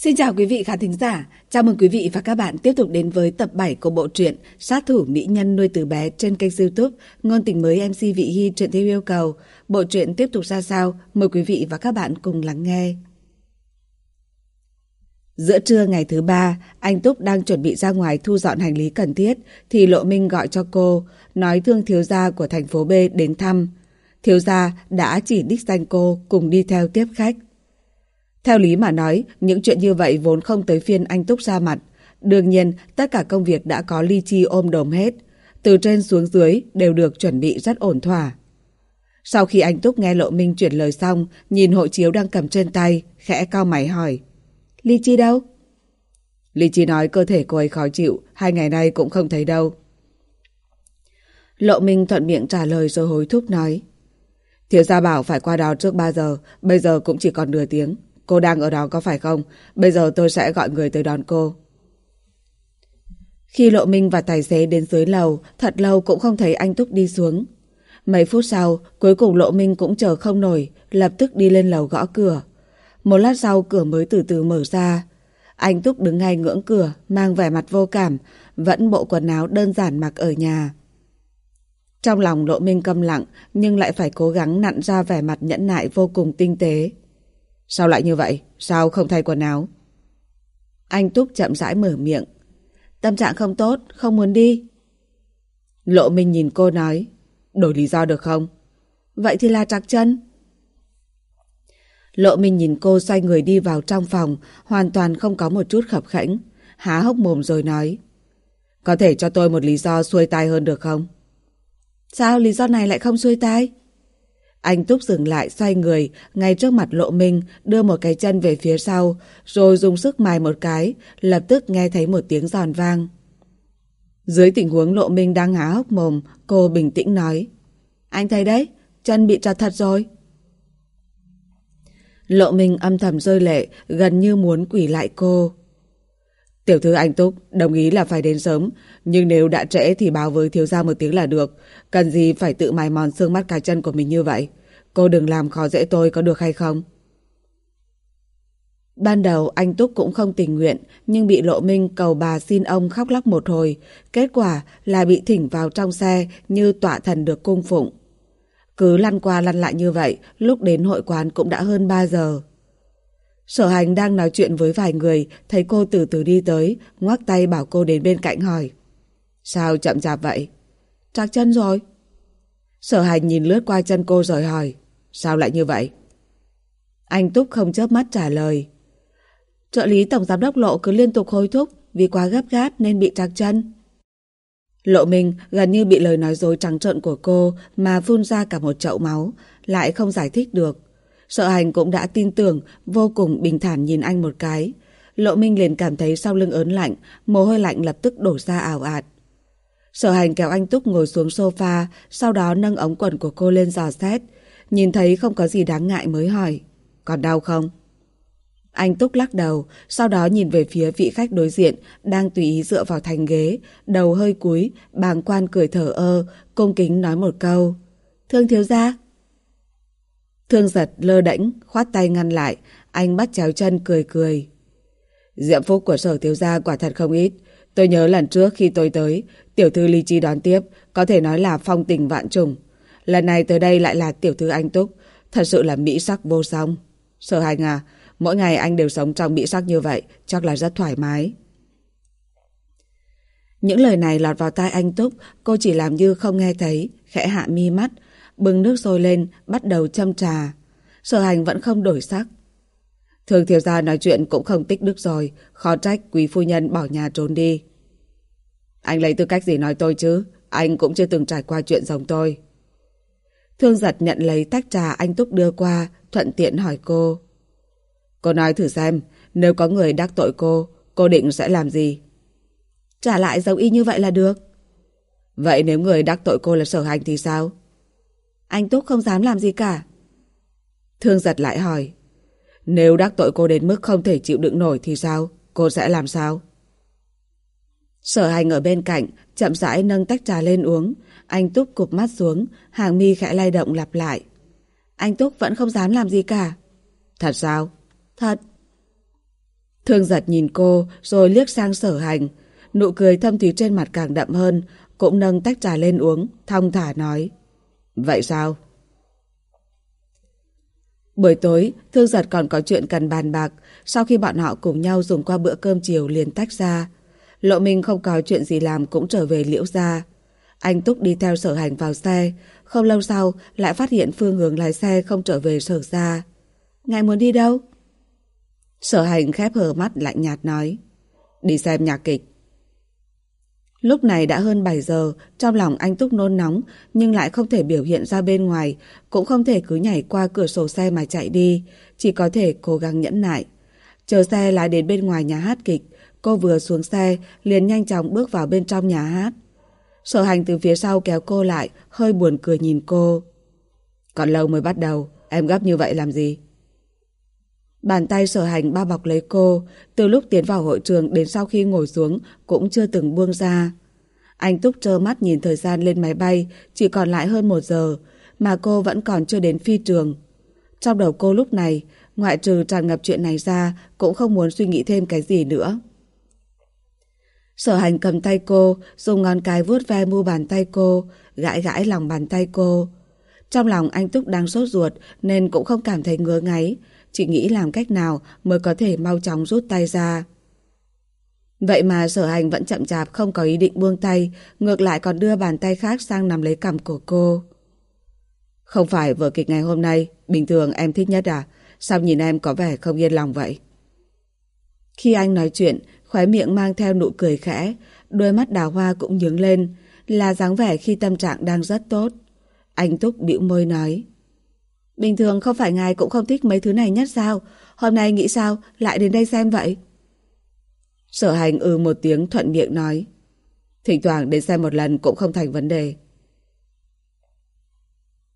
Xin chào quý vị khán thính giả, chào mừng quý vị và các bạn tiếp tục đến với tập 7 của bộ truyện Sát thủ mỹ nhân nuôi từ bé trên kênh youtube Ngôn tình mới MC Vị Hy truyện theo yêu cầu. Bộ truyện tiếp tục ra sao? Mời quý vị và các bạn cùng lắng nghe. Giữa trưa ngày thứ ba, anh Túc đang chuẩn bị ra ngoài thu dọn hành lý cần thiết thì Lộ Minh gọi cho cô, nói thương thiếu gia của thành phố B đến thăm. Thiếu gia đã chỉ đích danh cô cùng đi theo tiếp khách. Theo lý mà nói, những chuyện như vậy vốn không tới phiên anh Túc ra mặt. Đương nhiên, tất cả công việc đã có ly chi ôm đồm hết. Từ trên xuống dưới đều được chuẩn bị rất ổn thỏa. Sau khi anh Túc nghe Lộ Minh chuyển lời xong, nhìn hộ chiếu đang cầm trên tay, khẽ cao mày hỏi. Ly Chi đâu? Ly Chi nói cơ thể cô ấy khó chịu, hai ngày nay cũng không thấy đâu. Lộ Minh thuận miệng trả lời rồi hối thúc nói. Thiếu gia bảo phải qua đó trước 3 giờ, bây giờ cũng chỉ còn nửa tiếng. Cô đang ở đó có phải không? Bây giờ tôi sẽ gọi người tới đón cô. Khi Lộ Minh và tài xế đến dưới lầu, thật lâu cũng không thấy anh Túc đi xuống. Mấy phút sau, cuối cùng Lộ Minh cũng chờ không nổi, lập tức đi lên lầu gõ cửa. Một lát sau cửa mới từ từ mở ra. Anh Túc đứng ngay ngưỡng cửa, mang vẻ mặt vô cảm, vẫn bộ quần áo đơn giản mặc ở nhà. Trong lòng Lộ Minh câm lặng, nhưng lại phải cố gắng nặn ra vẻ mặt nhẫn nại vô cùng tinh tế. Sao lại như vậy? Sao không thay quần áo? Anh Túc chậm rãi mở miệng. Tâm trạng không tốt, không muốn đi. Lộ Minh nhìn cô nói. Đổi lý do được không? Vậy thì là trặc chân. Lộ Minh nhìn cô xoay người đi vào trong phòng, hoàn toàn không có một chút khập khẽnh. Há hốc mồm rồi nói. Có thể cho tôi một lý do xuôi tai hơn được không? Sao lý do này lại không xuôi tai? Anh Túc dừng lại xoay người, ngay trước mặt lộ minh, đưa một cái chân về phía sau, rồi dùng sức mài một cái, lập tức nghe thấy một tiếng giòn vang. Dưới tình huống lộ minh đang há hốc mồm, cô bình tĩnh nói. Anh thấy đấy, chân bị trật thật rồi. Lộ minh âm thầm rơi lệ, gần như muốn quỷ lại cô. Tiểu thư anh Túc đồng ý là phải đến sớm, nhưng nếu đã trễ thì báo với thiếu gia một tiếng là được. Cần gì phải tự mài mòn xương mắt cái chân của mình như vậy? Cô đừng làm khó dễ tôi có được hay không? Ban đầu anh Túc cũng không tình nguyện, nhưng bị Lộ Minh cầu bà xin ông khóc lóc một hồi. Kết quả là bị thỉnh vào trong xe như tọa thần được cung phụng. Cứ lăn qua lăn lại như vậy, lúc đến hội quán cũng đã hơn 3 giờ. Sở hành đang nói chuyện với vài người, thấy cô từ từ đi tới, ngoắc tay bảo cô đến bên cạnh hỏi. Sao chậm chạp vậy? Trạc chân rồi. Sở hành nhìn lướt qua chân cô rồi hỏi. Sao lại như vậy? Anh Túc không chớp mắt trả lời. Trợ lý tổng giám đốc Lộ cứ liên tục hối thúc vì quá gấp gáp nên bị trạc chân. Lộ Minh gần như bị lời nói dối trắng trợn của cô mà phun ra cả một chậu máu, lại không giải thích được. Sợ hành cũng đã tin tưởng, vô cùng bình thản nhìn anh một cái. Lộ Minh liền cảm thấy sau lưng ớn lạnh, mồ hôi lạnh lập tức đổ ra ảo ạt. Sở hành kéo anh Túc ngồi xuống sofa, sau đó nâng ống quần của cô lên dò xét. Nhìn thấy không có gì đáng ngại mới hỏi. Còn đau không? Anh Túc lắc đầu, sau đó nhìn về phía vị khách đối diện, đang tùy ý dựa vào thành ghế, đầu hơi cúi, bàng quan cười thở ơ, cung kính nói một câu. Thương thiếu gia. Thương giật lơ đễnh khoát tay ngăn lại, anh bắt chéo chân cười cười. Diệm phúc của sở thiếu gia quả thật không ít. Tôi nhớ lần trước khi tôi tới, tiểu thư Ly Chi đón tiếp, có thể nói là phong tình vạn trùng. Lần này tới đây lại là tiểu thư anh Túc, thật sự là mỹ sắc vô song. Sở hành à, mỗi ngày anh đều sống trong mỹ sắc như vậy, chắc là rất thoải mái. Những lời này lọt vào tai anh Túc, cô chỉ làm như không nghe thấy, khẽ hạ mi mắt, bưng nước sôi lên, bắt đầu châm trà. Sở hành vẫn không đổi sắc. Thường thiếu gia nói chuyện cũng không tích đức rồi, khó trách quý phu nhân bỏ nhà trốn đi. Anh lấy tư cách gì nói tôi chứ, anh cũng chưa từng trải qua chuyện giống tôi. Thương giật nhận lấy tách trà anh Túc đưa qua, thuận tiện hỏi cô. Cô nói thử xem, nếu có người đắc tội cô, cô định sẽ làm gì? Trả lại giống y như vậy là được. Vậy nếu người đắc tội cô là sở hành thì sao? Anh Túc không dám làm gì cả. Thương giật lại hỏi. Nếu đắc tội cô đến mức không thể chịu đựng nổi thì sao? Cô sẽ làm sao? Sở hành ở bên cạnh, chậm rãi nâng tách trà lên uống. Anh Túc cụp mắt xuống, hàng mi khẽ lay động lặp lại. Anh Túc vẫn không dám làm gì cả. Thật sao? Thật. Thương giật nhìn cô rồi liếc sang sở hành. Nụ cười thâm thúy trên mặt càng đậm hơn, cũng nâng tách trà lên uống, thong thả nói. Vậy sao? Buổi tối, Thương Giật còn có chuyện cần bàn bạc. Sau khi bọn họ cùng nhau dùng qua bữa cơm chiều liền tách ra. Lộ Minh không có chuyện gì làm cũng trở về liễu gia. Anh Túc đi theo sở hành vào xe. Không lâu sau, lại phát hiện phương hướng lái xe không trở về sở ra. Ngài muốn đi đâu? Sở hành khép hờ mắt lạnh nhạt nói. Đi xem nhạc kịch. Lúc này đã hơn 7 giờ, trong lòng anh Túc nôn nóng, nhưng lại không thể biểu hiện ra bên ngoài, cũng không thể cứ nhảy qua cửa sổ xe mà chạy đi, chỉ có thể cố gắng nhẫn nại. Chờ xe lái đến bên ngoài nhà hát kịch, cô vừa xuống xe, liền nhanh chóng bước vào bên trong nhà hát. Sở hành từ phía sau kéo cô lại, hơi buồn cười nhìn cô. Còn lâu mới bắt đầu, em gấp như vậy làm gì? Bàn tay sở hành bao bọc lấy cô, từ lúc tiến vào hội trường đến sau khi ngồi xuống cũng chưa từng buông ra. Anh Túc trơ mắt nhìn thời gian lên máy bay, chỉ còn lại hơn một giờ, mà cô vẫn còn chưa đến phi trường. Trong đầu cô lúc này, ngoại trừ tràn ngập chuyện này ra, cũng không muốn suy nghĩ thêm cái gì nữa. Sở hành cầm tay cô, dùng ngón cái vuốt ve mu bàn tay cô, gãi gãi lòng bàn tay cô. Trong lòng anh Túc đang sốt ruột nên cũng không cảm thấy ngứa ngáy, chỉ nghĩ làm cách nào mới có thể mau chóng rút tay ra. Vậy mà sở hành vẫn chậm chạp không có ý định buông tay, ngược lại còn đưa bàn tay khác sang nắm lấy cằm của cô. Không phải vở kịch ngày hôm nay, bình thường em thích nhất à? Sao nhìn em có vẻ không yên lòng vậy? Khi anh nói chuyện, khóe miệng mang theo nụ cười khẽ, đôi mắt đào hoa cũng nhướng lên, là dáng vẻ khi tâm trạng đang rất tốt. Anh Túc bĩu môi nói. Bình thường không phải ngài cũng không thích mấy thứ này nhất sao? Hôm nay nghĩ sao lại đến đây xem vậy? Sở hành ừ một tiếng thuận miệng nói. Thỉnh thoảng đến xem một lần cũng không thành vấn đề.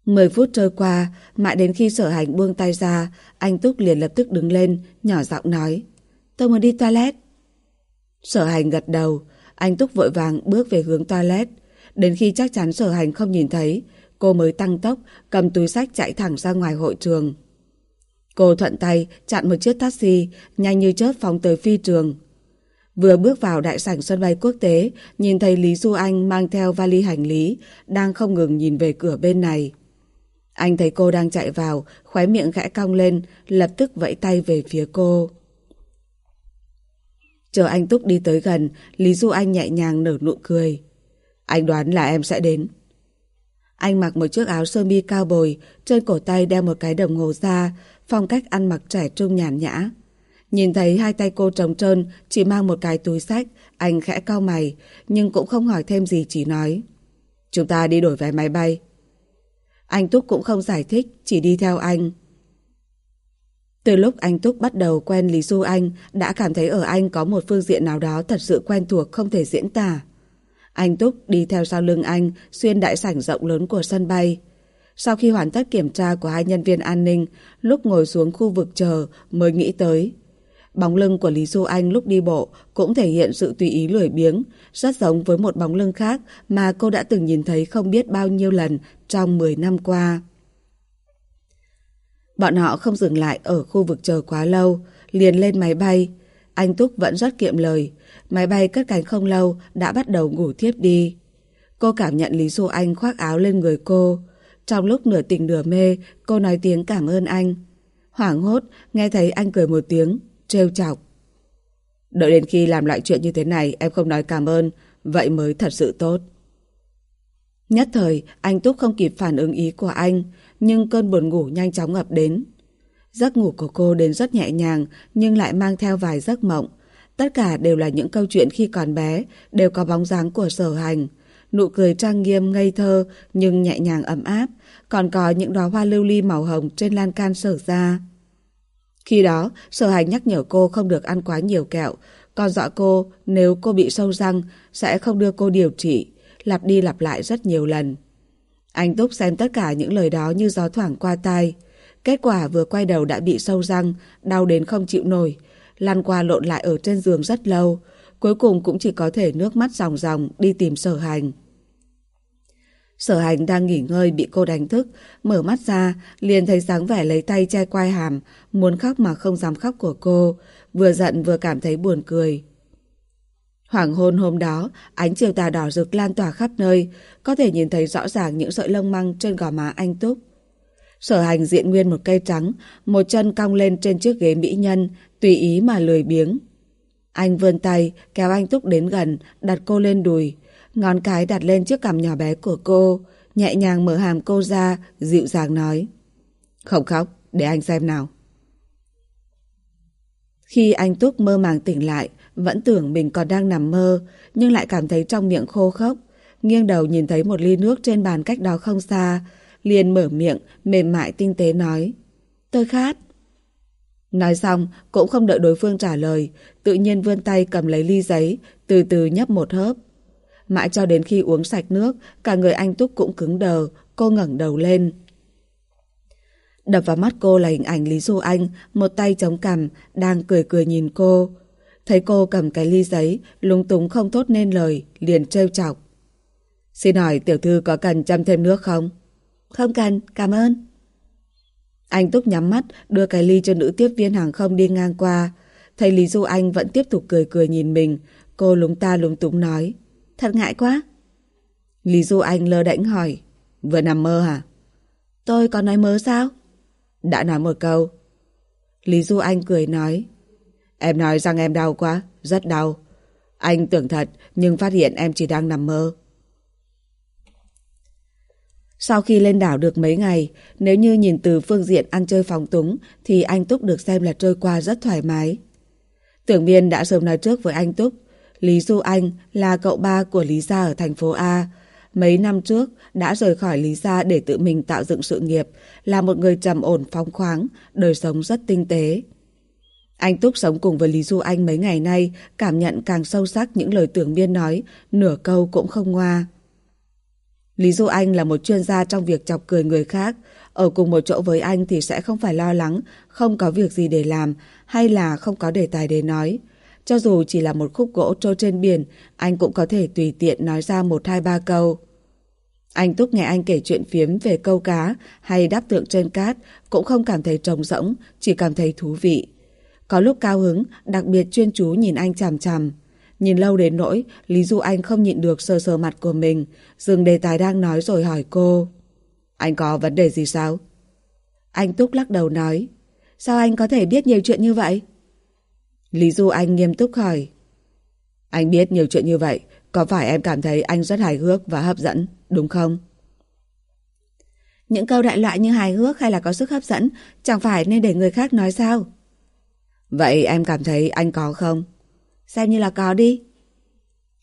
Mười phút trôi qua, mãi đến khi sở hành buông tay ra, anh Túc liền lập tức đứng lên, nhỏ giọng nói. Tôi muốn đi toilet. Sở hành gật đầu, anh Túc vội vàng bước về hướng toilet. Đến khi chắc chắn sở hành không nhìn thấy, cô mới tăng tốc, cầm túi sách chạy thẳng ra ngoài hội trường. Cô thuận tay chặn một chiếc taxi, nhanh như chớp phóng tới phi trường. Vừa bước vào đại sảnh sân bay quốc tế, nhìn thấy Lý Du Anh mang theo vali hành lý, đang không ngừng nhìn về cửa bên này. Anh thấy cô đang chạy vào, khóe miệng khẽ cong lên, lập tức vẫy tay về phía cô. Chờ anh Túc đi tới gần, Lý Du Anh nhẹ nhàng nở nụ cười. Anh đoán là em sẽ đến. Anh mặc một chiếc áo sơ mi cao bồi, trên cổ tay đeo một cái đồng hồ da, phong cách ăn mặc trẻ trung nhàn nhã. Nhìn thấy hai tay cô trống trơn, chỉ mang một cái túi sách, anh khẽ cau mày, nhưng cũng không hỏi thêm gì chỉ nói. Chúng ta đi đổi vé máy bay. Anh Túc cũng không giải thích, chỉ đi theo anh. Từ lúc anh Túc bắt đầu quen Lý Du Anh, đã cảm thấy ở anh có một phương diện nào đó thật sự quen thuộc không thể diễn tả. Anh Túc đi theo sau lưng anh xuyên đại sảnh rộng lớn của sân bay. Sau khi hoàn tất kiểm tra của hai nhân viên an ninh, lúc ngồi xuống khu vực chờ mới nghĩ tới. Bóng lưng của Lý Du Anh lúc đi bộ cũng thể hiện sự tùy ý lười biếng, rất giống với một bóng lưng khác mà cô đã từng nhìn thấy không biết bao nhiêu lần trong 10 năm qua. Bọn họ không dừng lại ở khu vực chờ quá lâu, liền lên máy bay. Anh Túc vẫn rất kiệm lời, Máy bay cất cánh không lâu đã bắt đầu ngủ thiếp đi. Cô cảm nhận Lý Du Anh khoác áo lên người cô. Trong lúc nửa tỉnh nửa mê, cô nói tiếng cảm ơn anh. Hoảng hốt, nghe thấy anh cười một tiếng, trêu chọc. Đợi đến khi làm loại chuyện như thế này em không nói cảm ơn, vậy mới thật sự tốt. Nhất thời, anh Túc không kịp phản ứng ý của anh, nhưng cơn buồn ngủ nhanh chóng ập đến. Giấc ngủ của cô đến rất nhẹ nhàng, nhưng lại mang theo vài giấc mộng, Tất cả đều là những câu chuyện khi còn bé, đều có bóng dáng của sở hành. Nụ cười trang nghiêm ngây thơ nhưng nhẹ nhàng ấm áp, còn có những đóa hoa lưu ly màu hồng trên lan can sở ra. Khi đó, sở hành nhắc nhở cô không được ăn quá nhiều kẹo, còn dọa cô nếu cô bị sâu răng sẽ không đưa cô điều trị, lặp đi lặp lại rất nhiều lần. Anh Túc xem tất cả những lời đó như gió thoảng qua tai. Kết quả vừa quay đầu đã bị sâu răng, đau đến không chịu nổi, lăn qua lộn lại ở trên giường rất lâu, cuối cùng cũng chỉ có thể nước mắt ròng ròng đi tìm sở hành. Sở hành đang nghỉ ngơi bị cô đánh thức, mở mắt ra, liền thấy dáng vẻ lấy tay che quai hàm, muốn khóc mà không dám khóc của cô, vừa giận vừa cảm thấy buồn cười. Hoàng hôn hôm đó, ánh chiều tà đỏ rực lan tỏa khắp nơi, có thể nhìn thấy rõ ràng những sợi lông măng trên gò má anh Túc. Sở hành diện nguyên một cây trắng, một chân cong lên trên chiếc ghế mỹ nhân, tùy ý mà lười biếng. Anh vươn tay, kéo anh Túc đến gần, đặt cô lên đùi, ngón cái đặt lên chiếc cằm nhỏ bé của cô, nhẹ nhàng mở hàm cô ra, dịu dàng nói. Không khóc, để anh xem nào. Khi anh Túc mơ màng tỉnh lại, vẫn tưởng mình còn đang nằm mơ, nhưng lại cảm thấy trong miệng khô khốc. Nghiêng đầu nhìn thấy một ly nước trên bàn cách đó không xa, liền mở miệng, mềm mại tinh tế nói. Tôi khát. Nói xong, cũng không đợi đối phương trả lời, tự nhiên vươn tay cầm lấy ly giấy, từ từ nhấp một hớp. Mãi cho đến khi uống sạch nước, cả người anh Túc cũng cứng đờ, cô ngẩng đầu lên. Đập vào mắt cô là hình ảnh Lý Du Anh, một tay chống cằm, đang cười cười nhìn cô. Thấy cô cầm cái ly giấy, lúng túng không tốt nên lời, liền trêu chọc. Xin hỏi tiểu thư có cần chăm thêm nước không? Không cần, cảm ơn. Anh Túc nhắm mắt, đưa cái ly cho nữ tiếp viên hàng không đi ngang qua. Thấy Lý Du Anh vẫn tiếp tục cười cười nhìn mình, cô lúng ta lúng túng nói. Thật ngại quá. Lý Du Anh lơ đễnh hỏi. Vừa nằm mơ hả? Tôi có nói mơ sao? Đã nói một câu. Lý Du Anh cười nói. Em nói rằng em đau quá, rất đau. Anh tưởng thật, nhưng phát hiện em chỉ đang nằm mơ. Sau khi lên đảo được mấy ngày, nếu như nhìn từ phương diện ăn chơi phóng túng, thì anh Túc được xem là trôi qua rất thoải mái. Tưởng Miên đã sớm nói trước với anh Túc, Lý Du Anh là cậu ba của Lý Gia ở thành phố A. Mấy năm trước đã rời khỏi Lý Gia để tự mình tạo dựng sự nghiệp, là một người trầm ổn phóng khoáng, đời sống rất tinh tế. Anh Túc sống cùng với Lý Du Anh mấy ngày nay, cảm nhận càng sâu sắc những lời tưởng biên nói, nửa câu cũng không ngoa. Lý Du Anh là một chuyên gia trong việc chọc cười người khác, ở cùng một chỗ với anh thì sẽ không phải lo lắng, không có việc gì để làm, hay là không có đề tài để nói. Cho dù chỉ là một khúc gỗ trôi trên biển, anh cũng có thể tùy tiện nói ra một hai ba câu. Anh Túc nghe anh kể chuyện phiếm về câu cá hay đáp tượng trên cát cũng không cảm thấy trống rỗng, chỉ cảm thấy thú vị. Có lúc cao hứng, đặc biệt chuyên chú nhìn anh chằm chằm. Nhìn lâu đến nỗi, Lý Du Anh không nhịn được sờ sờ mặt của mình, dừng đề tài đang nói rồi hỏi cô. Anh có vấn đề gì sao? Anh Túc lắc đầu nói. Sao anh có thể biết nhiều chuyện như vậy? Lý Du Anh nghiêm túc hỏi. Anh biết nhiều chuyện như vậy, có phải em cảm thấy anh rất hài hước và hấp dẫn, đúng không? Những câu đại loại như hài hước hay là có sức hấp dẫn, chẳng phải nên để người khác nói sao? Vậy em cảm thấy anh có không? Xem như là có đi.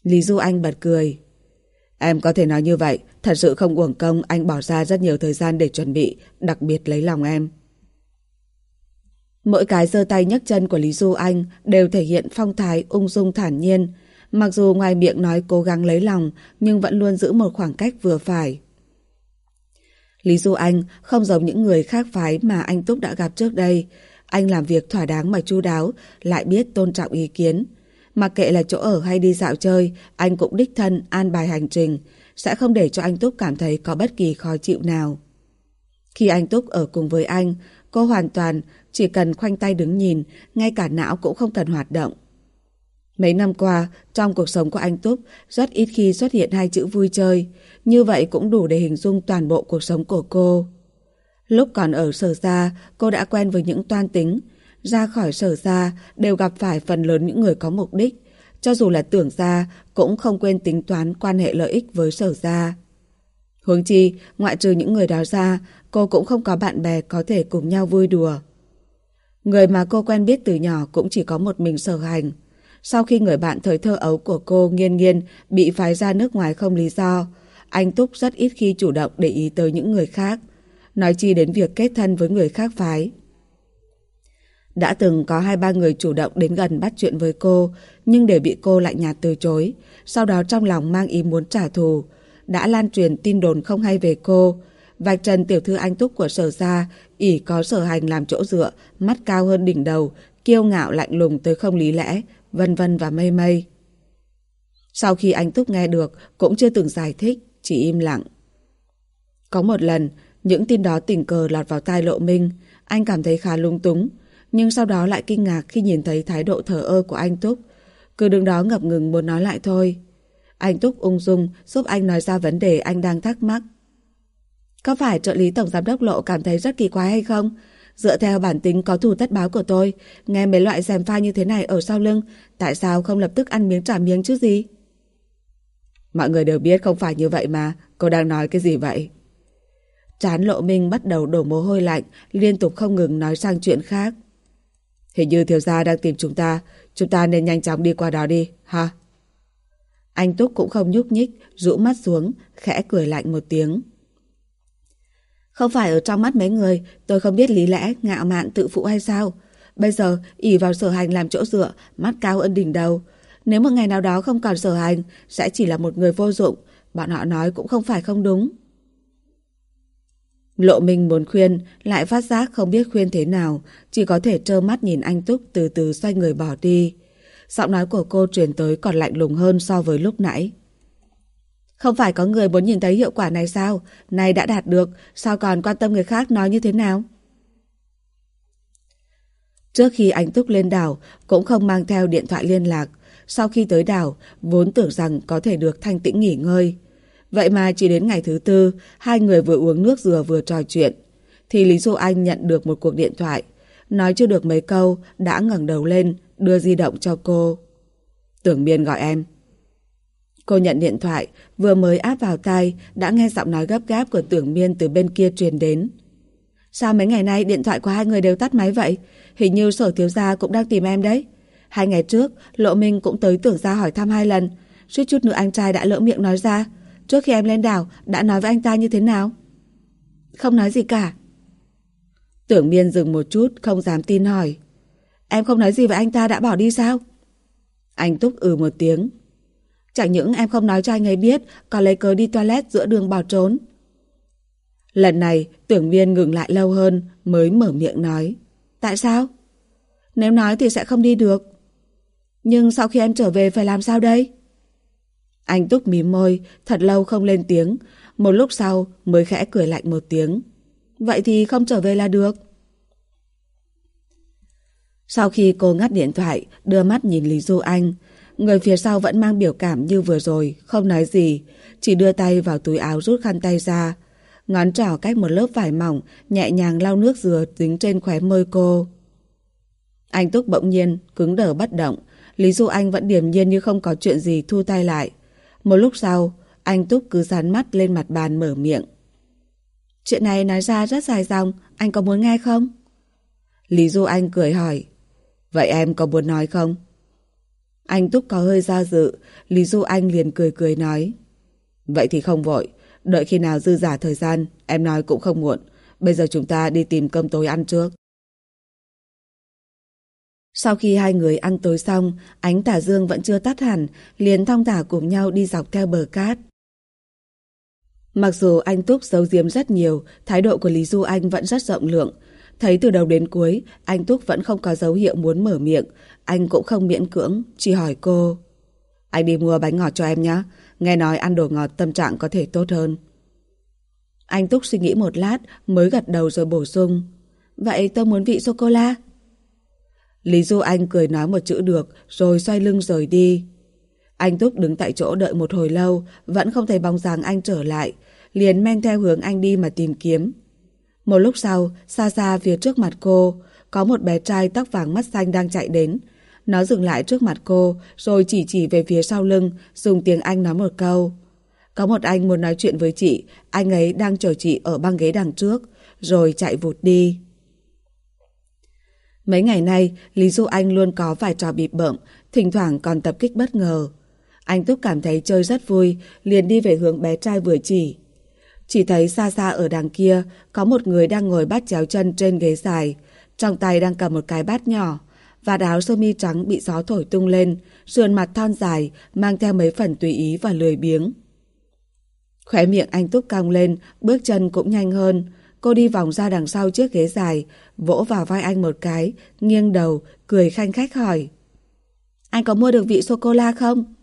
Lý Du Anh bật cười. Em có thể nói như vậy, thật sự không uổng công anh bỏ ra rất nhiều thời gian để chuẩn bị, đặc biệt lấy lòng em. Mỗi cái giơ tay nhấc chân của Lý Du Anh đều thể hiện phong thái ung dung thản nhiên. Mặc dù ngoài miệng nói cố gắng lấy lòng, nhưng vẫn luôn giữ một khoảng cách vừa phải. Lý Du Anh không giống những người khác phái mà anh Túc đã gặp trước đây. Anh làm việc thỏa đáng mà chu đáo, lại biết tôn trọng ý kiến. Mặc kệ là chỗ ở hay đi dạo chơi, anh cũng đích thân an bài hành trình, sẽ không để cho anh Túc cảm thấy có bất kỳ khó chịu nào. Khi anh Túc ở cùng với anh, cô hoàn toàn chỉ cần khoanh tay đứng nhìn, ngay cả não cũng không cần hoạt động. Mấy năm qua, trong cuộc sống của anh Túc rất ít khi xuất hiện hai chữ vui chơi, như vậy cũng đủ để hình dung toàn bộ cuộc sống của cô. Lúc còn ở sở gia, cô đã quen với những toan tính. Ra khỏi sở gia đều gặp phải phần lớn những người có mục đích. Cho dù là tưởng gia, cũng không quên tính toán quan hệ lợi ích với sở gia. Hướng chi, ngoại trừ những người đó ra, cô cũng không có bạn bè có thể cùng nhau vui đùa. Người mà cô quen biết từ nhỏ cũng chỉ có một mình sở hành. Sau khi người bạn thời thơ ấu của cô nghiên nghiên bị phái ra nước ngoài không lý do, anh Túc rất ít khi chủ động để ý tới những người khác nói chi đến việc kết thân với người khác phái. Đã từng có hai ba người chủ động đến gần bắt chuyện với cô, nhưng đều bị cô lạnh nhạt từ chối, sau đó trong lòng mang ý muốn trả thù. Đã lan truyền tin đồn không hay về cô, vạch trần tiểu thư anh túc của sở gia, ỉ có sở hành làm chỗ dựa, mắt cao hơn đỉnh đầu, kiêu ngạo lạnh lùng tới không lý lẽ, vân vân và mây mây. Sau khi anh Túc nghe được, cũng chưa từng giải thích, chỉ im lặng. Có một lần, những tin đó tình cờ lọt vào tai lộ minh, anh cảm thấy khá lung túng, nhưng sau đó lại kinh ngạc khi nhìn thấy thái độ thờ ơ của anh Túc. Cứ đứng đó ngập ngừng muốn nói lại thôi. Anh Túc ung dung giúp anh nói ra vấn đề anh đang thắc mắc. Có phải trợ lý tổng giám đốc lộ cảm thấy rất kỳ quái hay không? Dựa theo bản tính có thù tất báo của tôi, nghe mấy loại dèm pha như thế này ở sau lưng, tại sao không lập tức ăn miếng trả miếng chứ gì? Mọi người đều biết không phải như vậy mà, cô đang nói cái gì vậy? Chán lộ minh bắt đầu đổ mồ hôi lạnh, liên tục không ngừng nói sang chuyện khác. Hình như thiếu gia đang tìm chúng ta, chúng ta nên nhanh chóng đi qua đó đi, ha? Anh Túc cũng không nhúc nhích, rũ mắt xuống, khẽ cười lạnh một tiếng. Không phải ở trong mắt mấy người, tôi không biết lý lẽ, ngạo mạn, tự phụ hay sao. Bây giờ, ỉ vào sở hành làm chỗ dựa, mắt cao ân đỉnh đầu. Nếu một ngày nào đó không còn sở hành, sẽ chỉ là một người vô dụng. Bọn họ nói cũng không phải không đúng. Lộ Minh muốn khuyên, lại phát giác không biết khuyên thế nào, chỉ có thể trơ mắt nhìn anh Túc từ từ xoay người bỏ đi. Giọng nói của cô truyền tới còn lạnh lùng hơn so với lúc nãy. Không phải có người muốn nhìn thấy hiệu quả này sao? Này đã đạt được, sao còn quan tâm người khác nói như thế nào? Trước khi anh Túc lên đảo, cũng không mang theo điện thoại liên lạc. Sau khi tới đảo, vốn tưởng rằng có thể được thanh tĩnh nghỉ ngơi. Vậy mà chỉ đến ngày thứ tư, hai người vừa uống nước dừa vừa trò chuyện. Thì Lý Du Anh nhận được một cuộc điện thoại. Nói chưa được mấy câu, đã ngẩng đầu lên, đưa di động cho cô. Tưởng Biên gọi em. Cô nhận điện thoại, vừa mới áp vào tay, đã nghe giọng nói gấp gáp của tưởng miên từ bên kia truyền đến. Sao mấy ngày nay điện thoại của hai người đều tắt máy vậy? Hình như sở thiếu gia cũng đang tìm em đấy. Hai ngày trước, Lộ Minh cũng tới tưởng gia hỏi thăm hai lần. Suýt chút nữa anh trai đã lỡ miệng nói ra. Trước khi em lên đảo, đã nói với anh ta như thế nào? Không nói gì cả. Tưởng miên dừng một chút, không dám tin hỏi. Em không nói gì với anh ta đã bỏ đi sao? Anh Túc ừ một tiếng. Chẳng những em không nói cho anh ấy biết, còn lấy cớ đi toilet giữa đường bỏ trốn. Lần này, tưởng viên ngừng lại lâu hơn, mới mở miệng nói. Tại sao? Nếu nói thì sẽ không đi được. Nhưng sau khi em trở về phải làm sao đây? Anh túc mím môi, thật lâu không lên tiếng. Một lúc sau mới khẽ cười lạnh một tiếng. Vậy thì không trở về là được. Sau khi cô ngắt điện thoại, đưa mắt nhìn Lý Du Anh, Người phía sau vẫn mang biểu cảm như vừa rồi, không nói gì, chỉ đưa tay vào túi áo rút khăn tay ra. Ngón trỏ cách một lớp vải mỏng, nhẹ nhàng lau nước dừa dính trên khóe môi cô. Anh Túc bỗng nhiên, cứng đờ bất động. Lý Du Anh vẫn điềm nhiên như không có chuyện gì thu tay lại. Một lúc sau, anh Túc cứ dán mắt lên mặt bàn mở miệng. Chuyện này nói ra rất dài dòng, anh có muốn nghe không? Lý Du Anh cười hỏi. Vậy em có muốn nói không? Anh Túc có hơi do dự, Lý Du Anh liền cười cười nói. Vậy thì không vội, đợi khi nào dư giả thời gian, em nói cũng không muộn. Bây giờ chúng ta đi tìm cơm tối ăn trước. Sau khi hai người ăn tối xong, ánh tà dương vẫn chưa tắt hẳn, liền thong thả cùng nhau đi dọc theo bờ cát. Mặc dù anh Túc giấu giếm rất nhiều, thái độ của Lý Du Anh vẫn rất rộng lượng, Thấy từ đầu đến cuối, anh Túc vẫn không có dấu hiệu muốn mở miệng. Anh cũng không miễn cưỡng, chỉ hỏi cô. Anh đi mua bánh ngọt cho em nhé. Nghe nói ăn đồ ngọt tâm trạng có thể tốt hơn. Anh Túc suy nghĩ một lát mới gật đầu rồi bổ sung. Vậy tôi muốn vị sô-cô-la. Lý Du Anh cười nói một chữ được rồi xoay lưng rời đi. Anh Túc đứng tại chỗ đợi một hồi lâu vẫn không thấy bóng dáng anh trở lại. Liền men theo hướng anh đi mà tìm kiếm. Một lúc sau, xa xa phía trước mặt cô, có một bé trai tóc vàng mắt xanh đang chạy đến. Nó dừng lại trước mặt cô, rồi chỉ chỉ về phía sau lưng, dùng tiếng Anh nói một câu. Có một anh muốn nói chuyện với chị, anh ấy đang chờ chị ở băng ghế đằng trước, rồi chạy vụt đi. Mấy ngày nay, Lý Du Anh luôn có vài trò bịp bợm, thỉnh thoảng còn tập kích bất ngờ. Anh Túc cảm thấy chơi rất vui, liền đi về hướng bé trai vừa chỉ. Chỉ thấy xa xa ở đằng kia có một người đang ngồi bắt chéo chân trên ghế dài, trong tay đang cầm một cái bát nhỏ, và áo sơ mi trắng bị gió thổi tung lên, sườn mặt thon dài, mang theo mấy phần tùy ý và lười biếng. Khóe miệng anh túc cong lên, bước chân cũng nhanh hơn. Cô đi vòng ra đằng sau chiếc ghế dài, vỗ vào vai anh một cái, nghiêng đầu, cười khanh khách hỏi. Anh có mua được vị sô-cô-la không?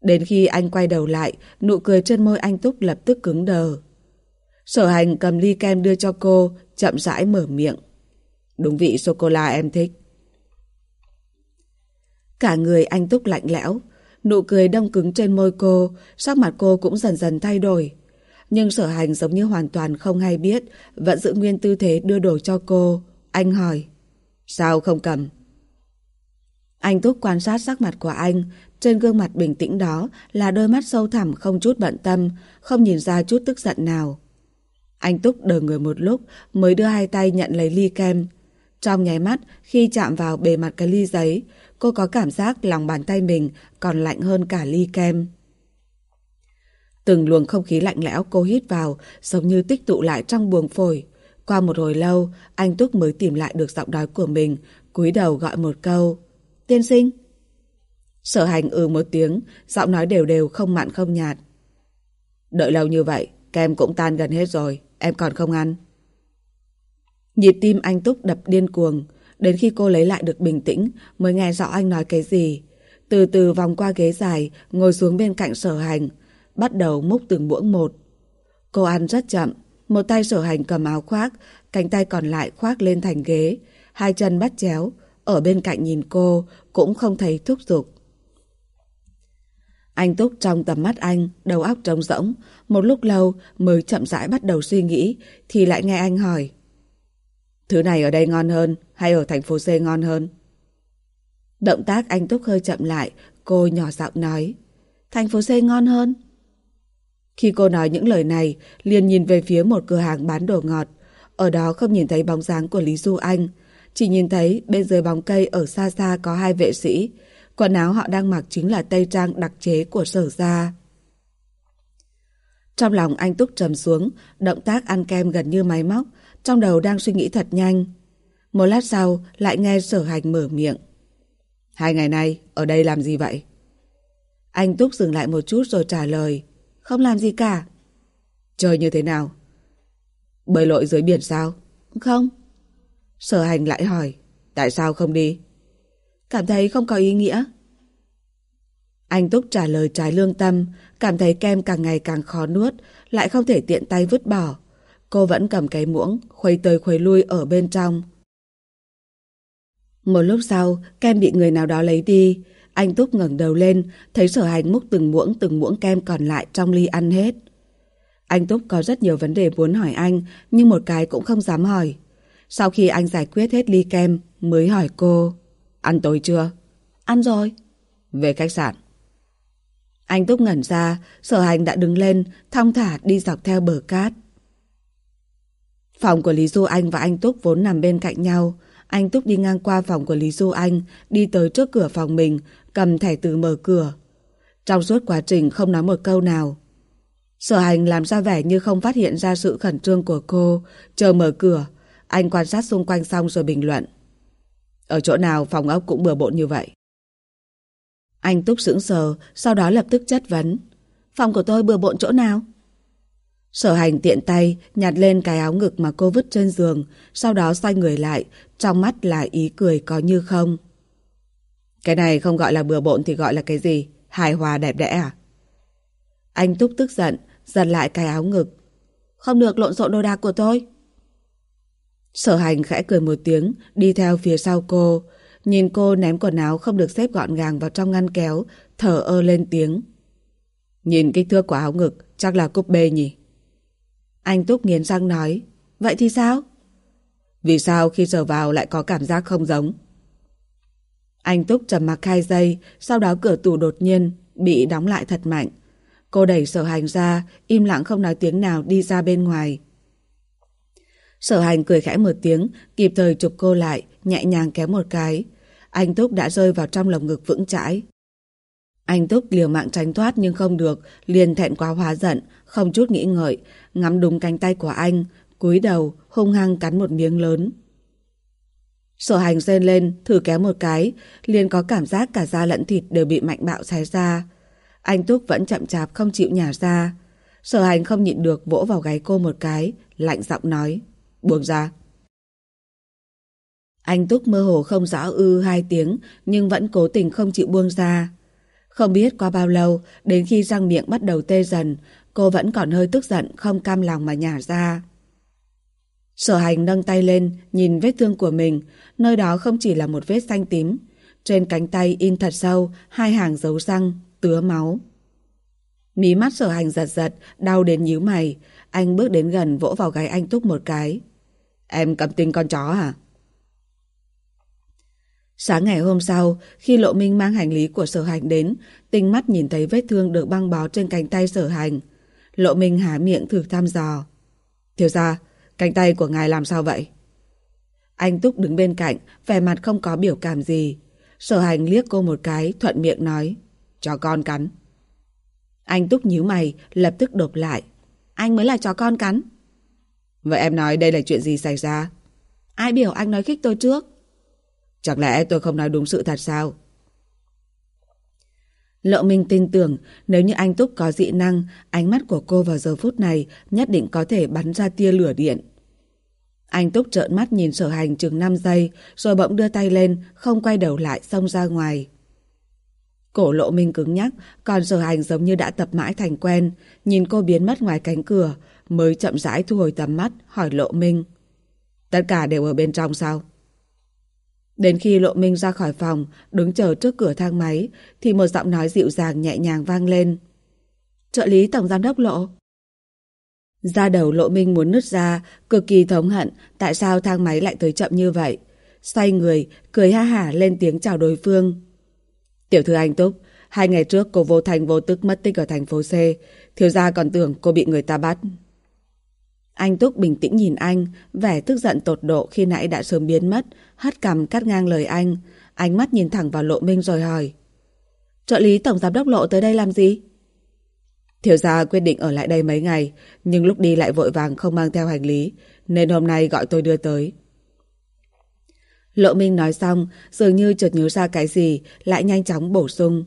Đến khi anh quay đầu lại, nụ cười trên môi anh Túc lập tức cứng đờ. Sở hành cầm ly kem đưa cho cô, chậm rãi mở miệng. Đúng vị sô-cô-la em thích. Cả người anh Túc lạnh lẽo, nụ cười đông cứng trên môi cô, sắc mặt cô cũng dần dần thay đổi. Nhưng sở hành giống như hoàn toàn không hay biết, vẫn giữ nguyên tư thế đưa đồ cho cô. Anh hỏi, sao không cầm? Anh Túc quan sát sắc mặt của anh, trên gương mặt bình tĩnh đó là đôi mắt sâu thẳm không chút bận tâm, không nhìn ra chút tức giận nào. Anh Túc đờ người một lúc mới đưa hai tay nhận lấy ly kem. Trong nháy mắt, khi chạm vào bề mặt cái ly giấy, cô có cảm giác lòng bàn tay mình còn lạnh hơn cả ly kem. Từng luồng không khí lạnh lẽo cô hít vào giống như tích tụ lại trong buồng phổi. Qua một hồi lâu, anh Túc mới tìm lại được giọng nói của mình, cúi đầu gọi một câu. Tiên sinh. Sở hành ừ một tiếng, giọng nói đều đều không mặn không nhạt. Đợi lâu như vậy, kem cũng tan gần hết rồi, em còn không ăn. Nhịp tim anh Túc đập điên cuồng, đến khi cô lấy lại được bình tĩnh mới nghe rõ anh nói cái gì. Từ từ vòng qua ghế dài, ngồi xuống bên cạnh sở hành, bắt đầu múc từng muỗng một. Cô ăn rất chậm, một tay sở hành cầm áo khoác, cánh tay còn lại khoác lên thành ghế, hai chân bắt chéo, ở bên cạnh nhìn cô cũng không thấy thúc giục. Anh Túc trong tầm mắt anh, đầu óc trống rỗng, một lúc lâu mới chậm rãi bắt đầu suy nghĩ, thì lại nghe anh hỏi. Thứ này ở đây ngon hơn, hay ở thành phố C ngon hơn? Động tác anh Túc hơi chậm lại, cô nhỏ giọng nói. Thành phố C ngon hơn. Khi cô nói những lời này, liền nhìn về phía một cửa hàng bán đồ ngọt. Ở đó không nhìn thấy bóng dáng của Lý Du Anh, chỉ nhìn thấy bên dưới bóng cây ở xa xa có hai vệ sĩ. Quần áo họ đang mặc chính là tây trang đặc chế của sở gia. Trong lòng anh Túc trầm xuống, động tác ăn kem gần như máy móc, trong đầu đang suy nghĩ thật nhanh. Một lát sau, lại nghe sở hành mở miệng. Hai ngày nay, ở đây làm gì vậy? Anh Túc dừng lại một chút rồi trả lời. Không làm gì cả. Chơi như thế nào? Bơi lội dưới biển sao? Không. Sở hành lại hỏi. Tại sao không đi? Cảm thấy không có ý nghĩa. Anh Túc trả lời trái lương tâm, cảm thấy kem càng ngày càng khó nuốt, lại không thể tiện tay vứt bỏ. Cô vẫn cầm cái muỗng, khuấy tới khuấy lui ở bên trong. Một lúc sau, kem bị người nào đó lấy đi. Anh Túc ngẩng đầu lên, thấy sở hành múc từng muỗng từng muỗng kem còn lại trong ly ăn hết. Anh Túc có rất nhiều vấn đề muốn hỏi anh, nhưng một cái cũng không dám hỏi. Sau khi anh giải quyết hết ly kem, mới hỏi cô. Ăn tối chưa? Ăn rồi. Về khách sạn. Anh Túc ngẩn ra, sở hành đã đứng lên, thong thả đi dọc theo bờ cát. Phòng của Lý Du Anh và anh Túc vốn nằm bên cạnh nhau. Anh Túc đi ngang qua phòng của Lý Du Anh, đi tới trước cửa phòng mình, cầm thẻ từ mở cửa. Trong suốt quá trình không nói một câu nào. Sở hành làm ra vẻ như không phát hiện ra sự khẩn trương của cô, chờ mở cửa. Anh quan sát xung quanh xong rồi bình luận. Ở chỗ nào phòng ốc cũng bừa bộn như vậy? Anh Túc sững sờ, sau đó lập tức chất vấn. Phòng của tôi bừa bộn chỗ nào? Sở hành tiện tay nhặt lên cái áo ngực mà cô vứt trên giường, sau đó xoay người lại, trong mắt là ý cười có như không. Cái này không gọi là bừa bộn thì gọi là cái gì? Hài hòa đẹp đẽ à? Anh Túc tức giận, giật lại cái áo ngực. Không được lộn xộn đồ đạc của tôi. Sở hành khẽ cười một tiếng, đi theo phía sau cô. Nhìn cô ném quần áo không được xếp gọn gàng vào trong ngăn kéo, thở ơ lên tiếng. Nhìn kích thước của áo ngực, chắc là cúp bê nhỉ? Anh Túc nghiến răng nói, vậy thì sao? Vì sao khi trở vào lại có cảm giác không giống? Anh Túc trầm mặc hai giây, sau đó cửa tủ đột nhiên bị đóng lại thật mạnh. Cô đẩy sở hành ra, im lặng không nói tiếng nào đi ra bên ngoài. Sở hành cười khẽ một tiếng, kịp thời chụp cô lại, nhẹ nhàng kéo một cái. Anh Túc đã rơi vào trong lồng ngực vững chãi. Anh Túc liều mạng tránh thoát nhưng không được, liền thẹn quá hóa giận, không chút nghĩ ngợi, ngắm đúng cánh tay của anh, cúi đầu, hung hăng cắn một miếng lớn. Sở hành rên lên, thử kéo một cái, liền có cảm giác cả da lẫn thịt đều bị mạnh bạo xé ra. Anh Túc vẫn chậm chạp không chịu nhả ra. Sở hành không nhịn được vỗ vào gáy cô một cái, lạnh giọng nói. Buông ra. Anh Túc mơ hồ không rõ ư hai tiếng, nhưng vẫn cố tình không chịu buông ra. Không biết qua bao lâu, đến khi răng miệng bắt đầu tê dần, cô vẫn còn hơi tức giận, không cam lòng mà nhả ra. Sở hành nâng tay lên, nhìn vết thương của mình, nơi đó không chỉ là một vết xanh tím. Trên cánh tay in thật sâu, hai hàng dấu răng, tứa máu. Mí mắt sở hành giật giật, đau đến nhíu mày. Anh bước đến gần vỗ vào gáy anh Túc một cái. Em cầm tinh con chó à? Sáng ngày hôm sau, khi Lộ Minh mang hành lý của sở hành đến, tinh mắt nhìn thấy vết thương được băng bó trên cánh tay sở hành. Lộ Minh há miệng thử thăm dò. Thiếu ra, cánh tay của ngài làm sao vậy? Anh Túc đứng bên cạnh, vẻ mặt không có biểu cảm gì. Sở hành liếc cô một cái, thuận miệng nói. Chó con cắn. Anh Túc nhíu mày, lập tức đột lại. Anh mới là chó con cắn. Vậy em nói đây là chuyện gì xảy ra? Ai biểu anh nói khích tôi trước? Chẳng lẽ tôi không nói đúng sự thật sao? Lộ Minh tin tưởng nếu như anh Túc có dị năng, ánh mắt của cô vào giờ phút này nhất định có thể bắn ra tia lửa điện. Anh Túc trợn mắt nhìn sở hành chừng 5 giây rồi bỗng đưa tay lên, không quay đầu lại xông ra ngoài. Cổ lộ minh cứng nhắc, còn sở hành giống như đã tập mãi thành quen, nhìn cô biến mất ngoài cánh cửa, mới chậm rãi thu hồi tầm mắt, hỏi lộ minh. Tất cả đều ở bên trong sao? Đến khi lộ minh ra khỏi phòng, đứng chờ trước cửa thang máy, thì một giọng nói dịu dàng nhẹ nhàng vang lên. Trợ lý tổng giám đốc lộ. Ra đầu lộ minh muốn nứt ra, cực kỳ thống hận, tại sao thang máy lại tới chậm như vậy. Xoay người, cười ha hả lên tiếng chào đối phương. Tiểu thư anh Túc, hai ngày trước cô vô thành vô tức mất tích ở thành phố C. Thiếu gia còn tưởng cô bị người ta bắt. Anh Túc bình tĩnh nhìn anh, vẻ tức giận tột độ khi nãy đã sớm biến mất, hất cằm cắt ngang lời anh. Ánh mắt nhìn thẳng vào lộ minh rồi hỏi. Trợ lý tổng giám đốc lộ tới đây làm gì? Thiếu gia quyết định ở lại đây mấy ngày, nhưng lúc đi lại vội vàng không mang theo hành lý, nên hôm nay gọi tôi đưa tới. Lộ Minh nói xong, dường như chợt nhớ ra cái gì, lại nhanh chóng bổ sung.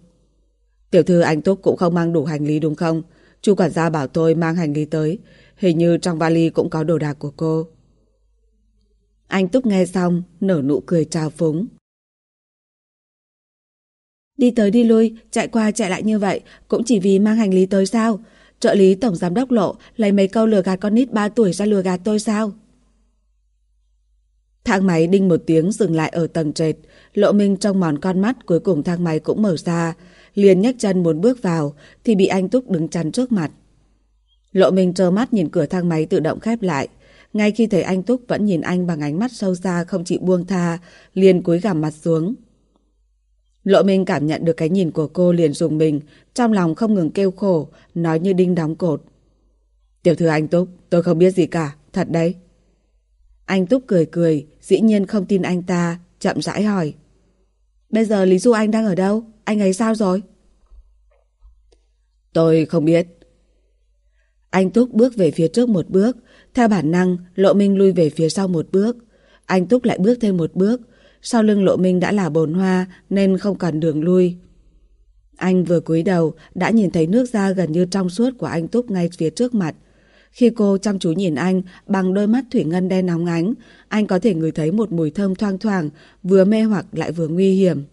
Tiểu thư anh Túc cũng không mang đủ hành lý đúng không? Chu quản gia bảo tôi mang hành lý tới, hình như trong vali cũng có đồ đạc của cô. Anh Túc nghe xong, nở nụ cười trào phúng. Đi tới đi lui, chạy qua chạy lại như vậy, cũng chỉ vì mang hành lý tới sao? Trợ lý tổng giám đốc lộ lấy mấy câu lừa gạt con nít 3 tuổi ra lừa gạt tôi sao? Thang máy đinh một tiếng dừng lại ở tầng trệt. Lộ Minh trong mòn con mắt cuối cùng thang máy cũng mở ra. Liền nhấc chân muốn bước vào thì bị anh Túc đứng chắn trước mặt. Lộ Minh trơ mắt nhìn cửa thang máy tự động khép lại. Ngay khi thấy anh Túc vẫn nhìn anh bằng ánh mắt sâu xa không chịu buông tha, liền cúi gằm mặt xuống. Lộ Minh cảm nhận được cái nhìn của cô liền dùng mình, trong lòng không ngừng kêu khổ, nói như đinh đóng cột. Tiểu thư anh Túc, tôi không biết gì cả, thật đấy. Anh Túc cười cười, dĩ nhiên không tin anh ta, chậm rãi hỏi. Bây giờ Lý Du Anh đang ở đâu? Anh ấy sao rồi? Tôi không biết. Anh Túc bước về phía trước một bước, theo bản năng, Lộ Minh lui về phía sau một bước. Anh Túc lại bước thêm một bước, sau lưng Lộ Minh đã là bồn hoa nên không cần đường lui. Anh vừa cúi đầu đã nhìn thấy nước da gần như trong suốt của anh Túc ngay phía trước mặt, khi cô chăm chú nhìn anh bằng đôi mắt thủy ngân đen nóng ánh, anh có thể ngửi thấy một mùi thơm thoang thoảng, vừa mê hoặc lại vừa nguy hiểm.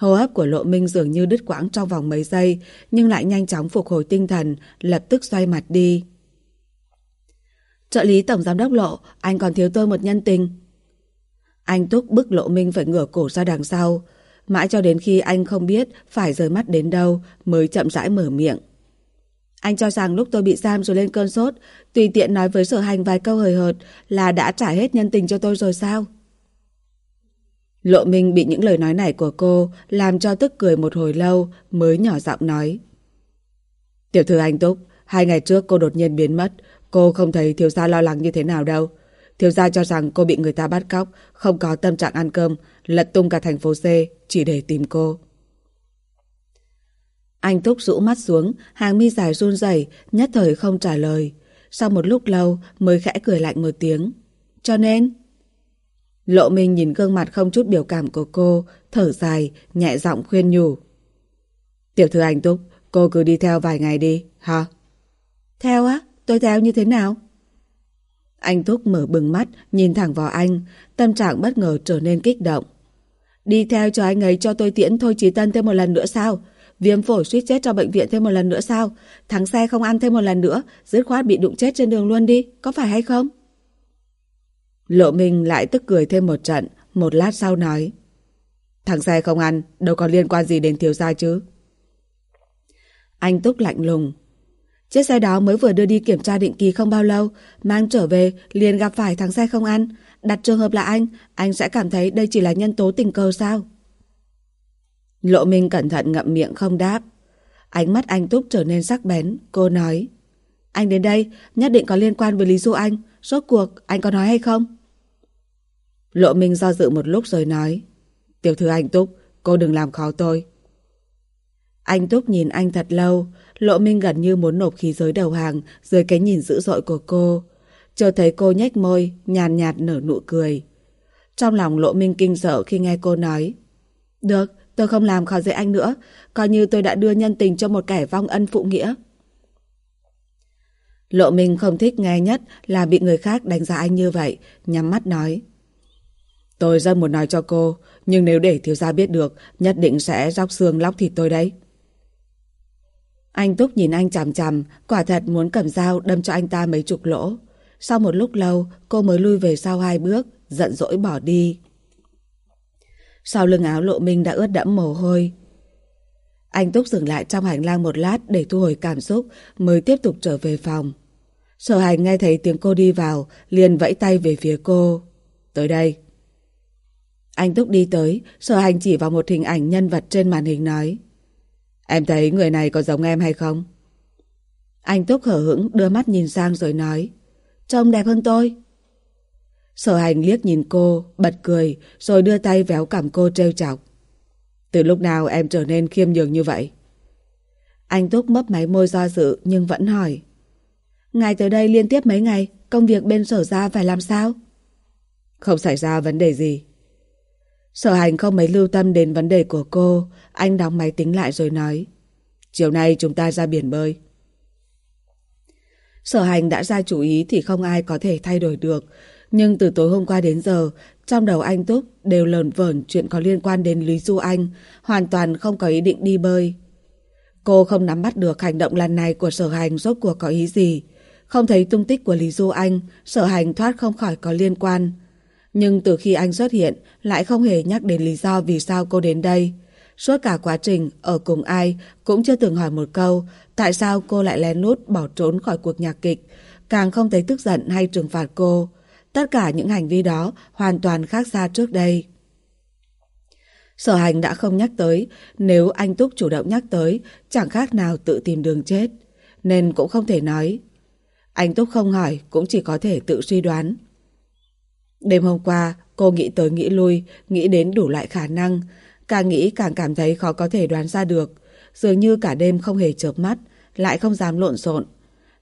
Hô hấp của Lộ Minh dường như đứt quãng trong vòng mấy giây, nhưng lại nhanh chóng phục hồi tinh thần, lập tức xoay mặt đi. Trợ lý Tổng Giám đốc Lộ, anh còn thiếu tôi một nhân tình. Anh Túc bức Lộ Minh phải ngửa cổ ra đằng sau. Mãi cho đến khi anh không biết phải rời mắt đến đâu mới chậm rãi mở miệng. Anh cho rằng lúc tôi bị giam rồi lên cơn sốt, tùy tiện nói với sở hành vài câu hời hợt là đã trả hết nhân tình cho tôi rồi sao? Lộ Minh bị những lời nói này của cô làm cho tức cười một hồi lâu mới nhỏ giọng nói. Tiểu thư anh Túc, hai ngày trước cô đột nhiên biến mất, cô không thấy thiếu gia lo lắng như thế nào đâu. Thiếu gia cho rằng cô bị người ta bắt cóc, không có tâm trạng ăn cơm, lật tung cả thành phố C chỉ để tìm cô. Anh Túc rũ mắt xuống, hàng mi dài run rẩy, nhất thời không trả lời. Sau một lúc lâu mới khẽ cười lạnh một tiếng. Cho nên... Lộ Minh nhìn gương mặt không chút biểu cảm của cô, thở dài, nhẹ giọng khuyên nhủ. Tiểu thư anh Túc, cô cứ đi theo vài ngày đi, hả? Theo á? Tôi theo như thế nào? Anh Túc mở bừng mắt, nhìn thẳng vào anh, tâm trạng bất ngờ trở nên kích động. Đi theo cho anh ấy cho tôi tiễn Thôi Chí Tân thêm một lần nữa sao? Viêm phổi suýt chết cho bệnh viện thêm một lần nữa sao? Thắng xe không ăn thêm một lần nữa, dứt khoát bị đụng chết trên đường luôn đi, có phải hay không? Lộ Minh lại tức cười thêm một trận, một lát sau nói. Thằng xe không ăn, đâu còn liên quan gì đến thiếu gia chứ. Anh Túc lạnh lùng. Chiếc xe đó mới vừa đưa đi kiểm tra định kỳ không bao lâu, mang trở về liền gặp phải thằng xe không ăn. Đặt trường hợp là anh, anh sẽ cảm thấy đây chỉ là nhân tố tình cờ sao? Lộ Minh cẩn thận ngậm miệng không đáp. Ánh mắt anh Túc trở nên sắc bén, cô nói. Anh đến đây, nhất định có liên quan với Lý Du Anh. Rốt cuộc, anh có nói hay không? Lộ Minh do dự một lúc rồi nói. Tiểu thư anh Túc, cô đừng làm khó tôi. Anh Túc nhìn anh thật lâu, Lộ Minh gần như muốn nộp khí giới đầu hàng dưới cái nhìn dữ dội của cô. Chờ thấy cô nhếch môi, nhàn nhạt, nở nụ cười. Trong lòng Lộ Minh kinh sợ khi nghe cô nói. Được, tôi không làm khó dễ anh nữa, coi như tôi đã đưa nhân tình cho một kẻ vong ân phụ nghĩa. Lộ Minh không thích nghe nhất là bị người khác đánh giá anh như vậy, nhắm mắt nói. Tôi rất muốn nói cho cô, nhưng nếu để thiếu gia biết được, nhất định sẽ róc xương lóc thịt tôi đấy. Anh Túc nhìn anh chằm chằm, quả thật muốn cầm dao đâm cho anh ta mấy chục lỗ. Sau một lúc lâu, cô mới lui về sau hai bước, giận dỗi bỏ đi. Sau lưng áo lộ minh đã ướt đẫm mồ hôi. Anh Túc dừng lại trong hành lang một lát để thu hồi cảm xúc, mới tiếp tục trở về phòng. Sở hành nghe thấy tiếng cô đi vào, liền vẫy tay về phía cô. Tới đây. Anh Túc đi tới, sở hành chỉ vào một hình ảnh nhân vật trên màn hình nói. Em thấy người này có giống em hay không? Anh Túc hở hững đưa mắt nhìn sang rồi nói. Trông đẹp hơn tôi. Sở hành liếc nhìn cô, bật cười, rồi đưa tay véo cảm cô trêu chọc. Từ lúc nào em trở nên khiêm nhường như vậy? Anh Túc mấp máy môi do dự nhưng vẫn hỏi. Ngày tới đây liên tiếp mấy ngày, công việc bên sở ra phải làm sao? Không xảy ra vấn đề gì. Sở hành không mấy lưu tâm đến vấn đề của cô, anh đóng máy tính lại rồi nói. Chiều nay chúng ta ra biển bơi. Sở hành đã ra chủ ý thì không ai có thể thay đổi được, nhưng từ tối hôm qua đến giờ, trong đầu anh Túc đều lờn vởn chuyện có liên quan đến Lý Du Anh, hoàn toàn không có ý định đi bơi. Cô không nắm bắt được hành động lần này của sở hành rốt cuộc có ý gì. Không thấy tung tích của Lý Du Anh, sở hành thoát không khỏi có liên quan. Nhưng từ khi anh xuất hiện, lại không hề nhắc đến lý do vì sao cô đến đây. Suốt cả quá trình ở cùng ai cũng chưa từng hỏi một câu tại sao cô lại lén lút bỏ trốn khỏi cuộc nhạc kịch, càng không thấy tức giận hay trừng phạt cô. Tất cả những hành vi đó hoàn toàn khác xa trước đây. Sở hành đã không nhắc tới, nếu anh Túc chủ động nhắc tới, chẳng khác nào tự tìm đường chết, nên cũng không thể nói. Anh Túc không hỏi, cũng chỉ có thể tự suy đoán. Đêm hôm qua, cô nghĩ tới nghĩ lui, nghĩ đến đủ loại khả năng, càng nghĩ càng cảm thấy khó có thể đoán ra được, dường như cả đêm không hề chợp mắt, lại không dám lộn xộn.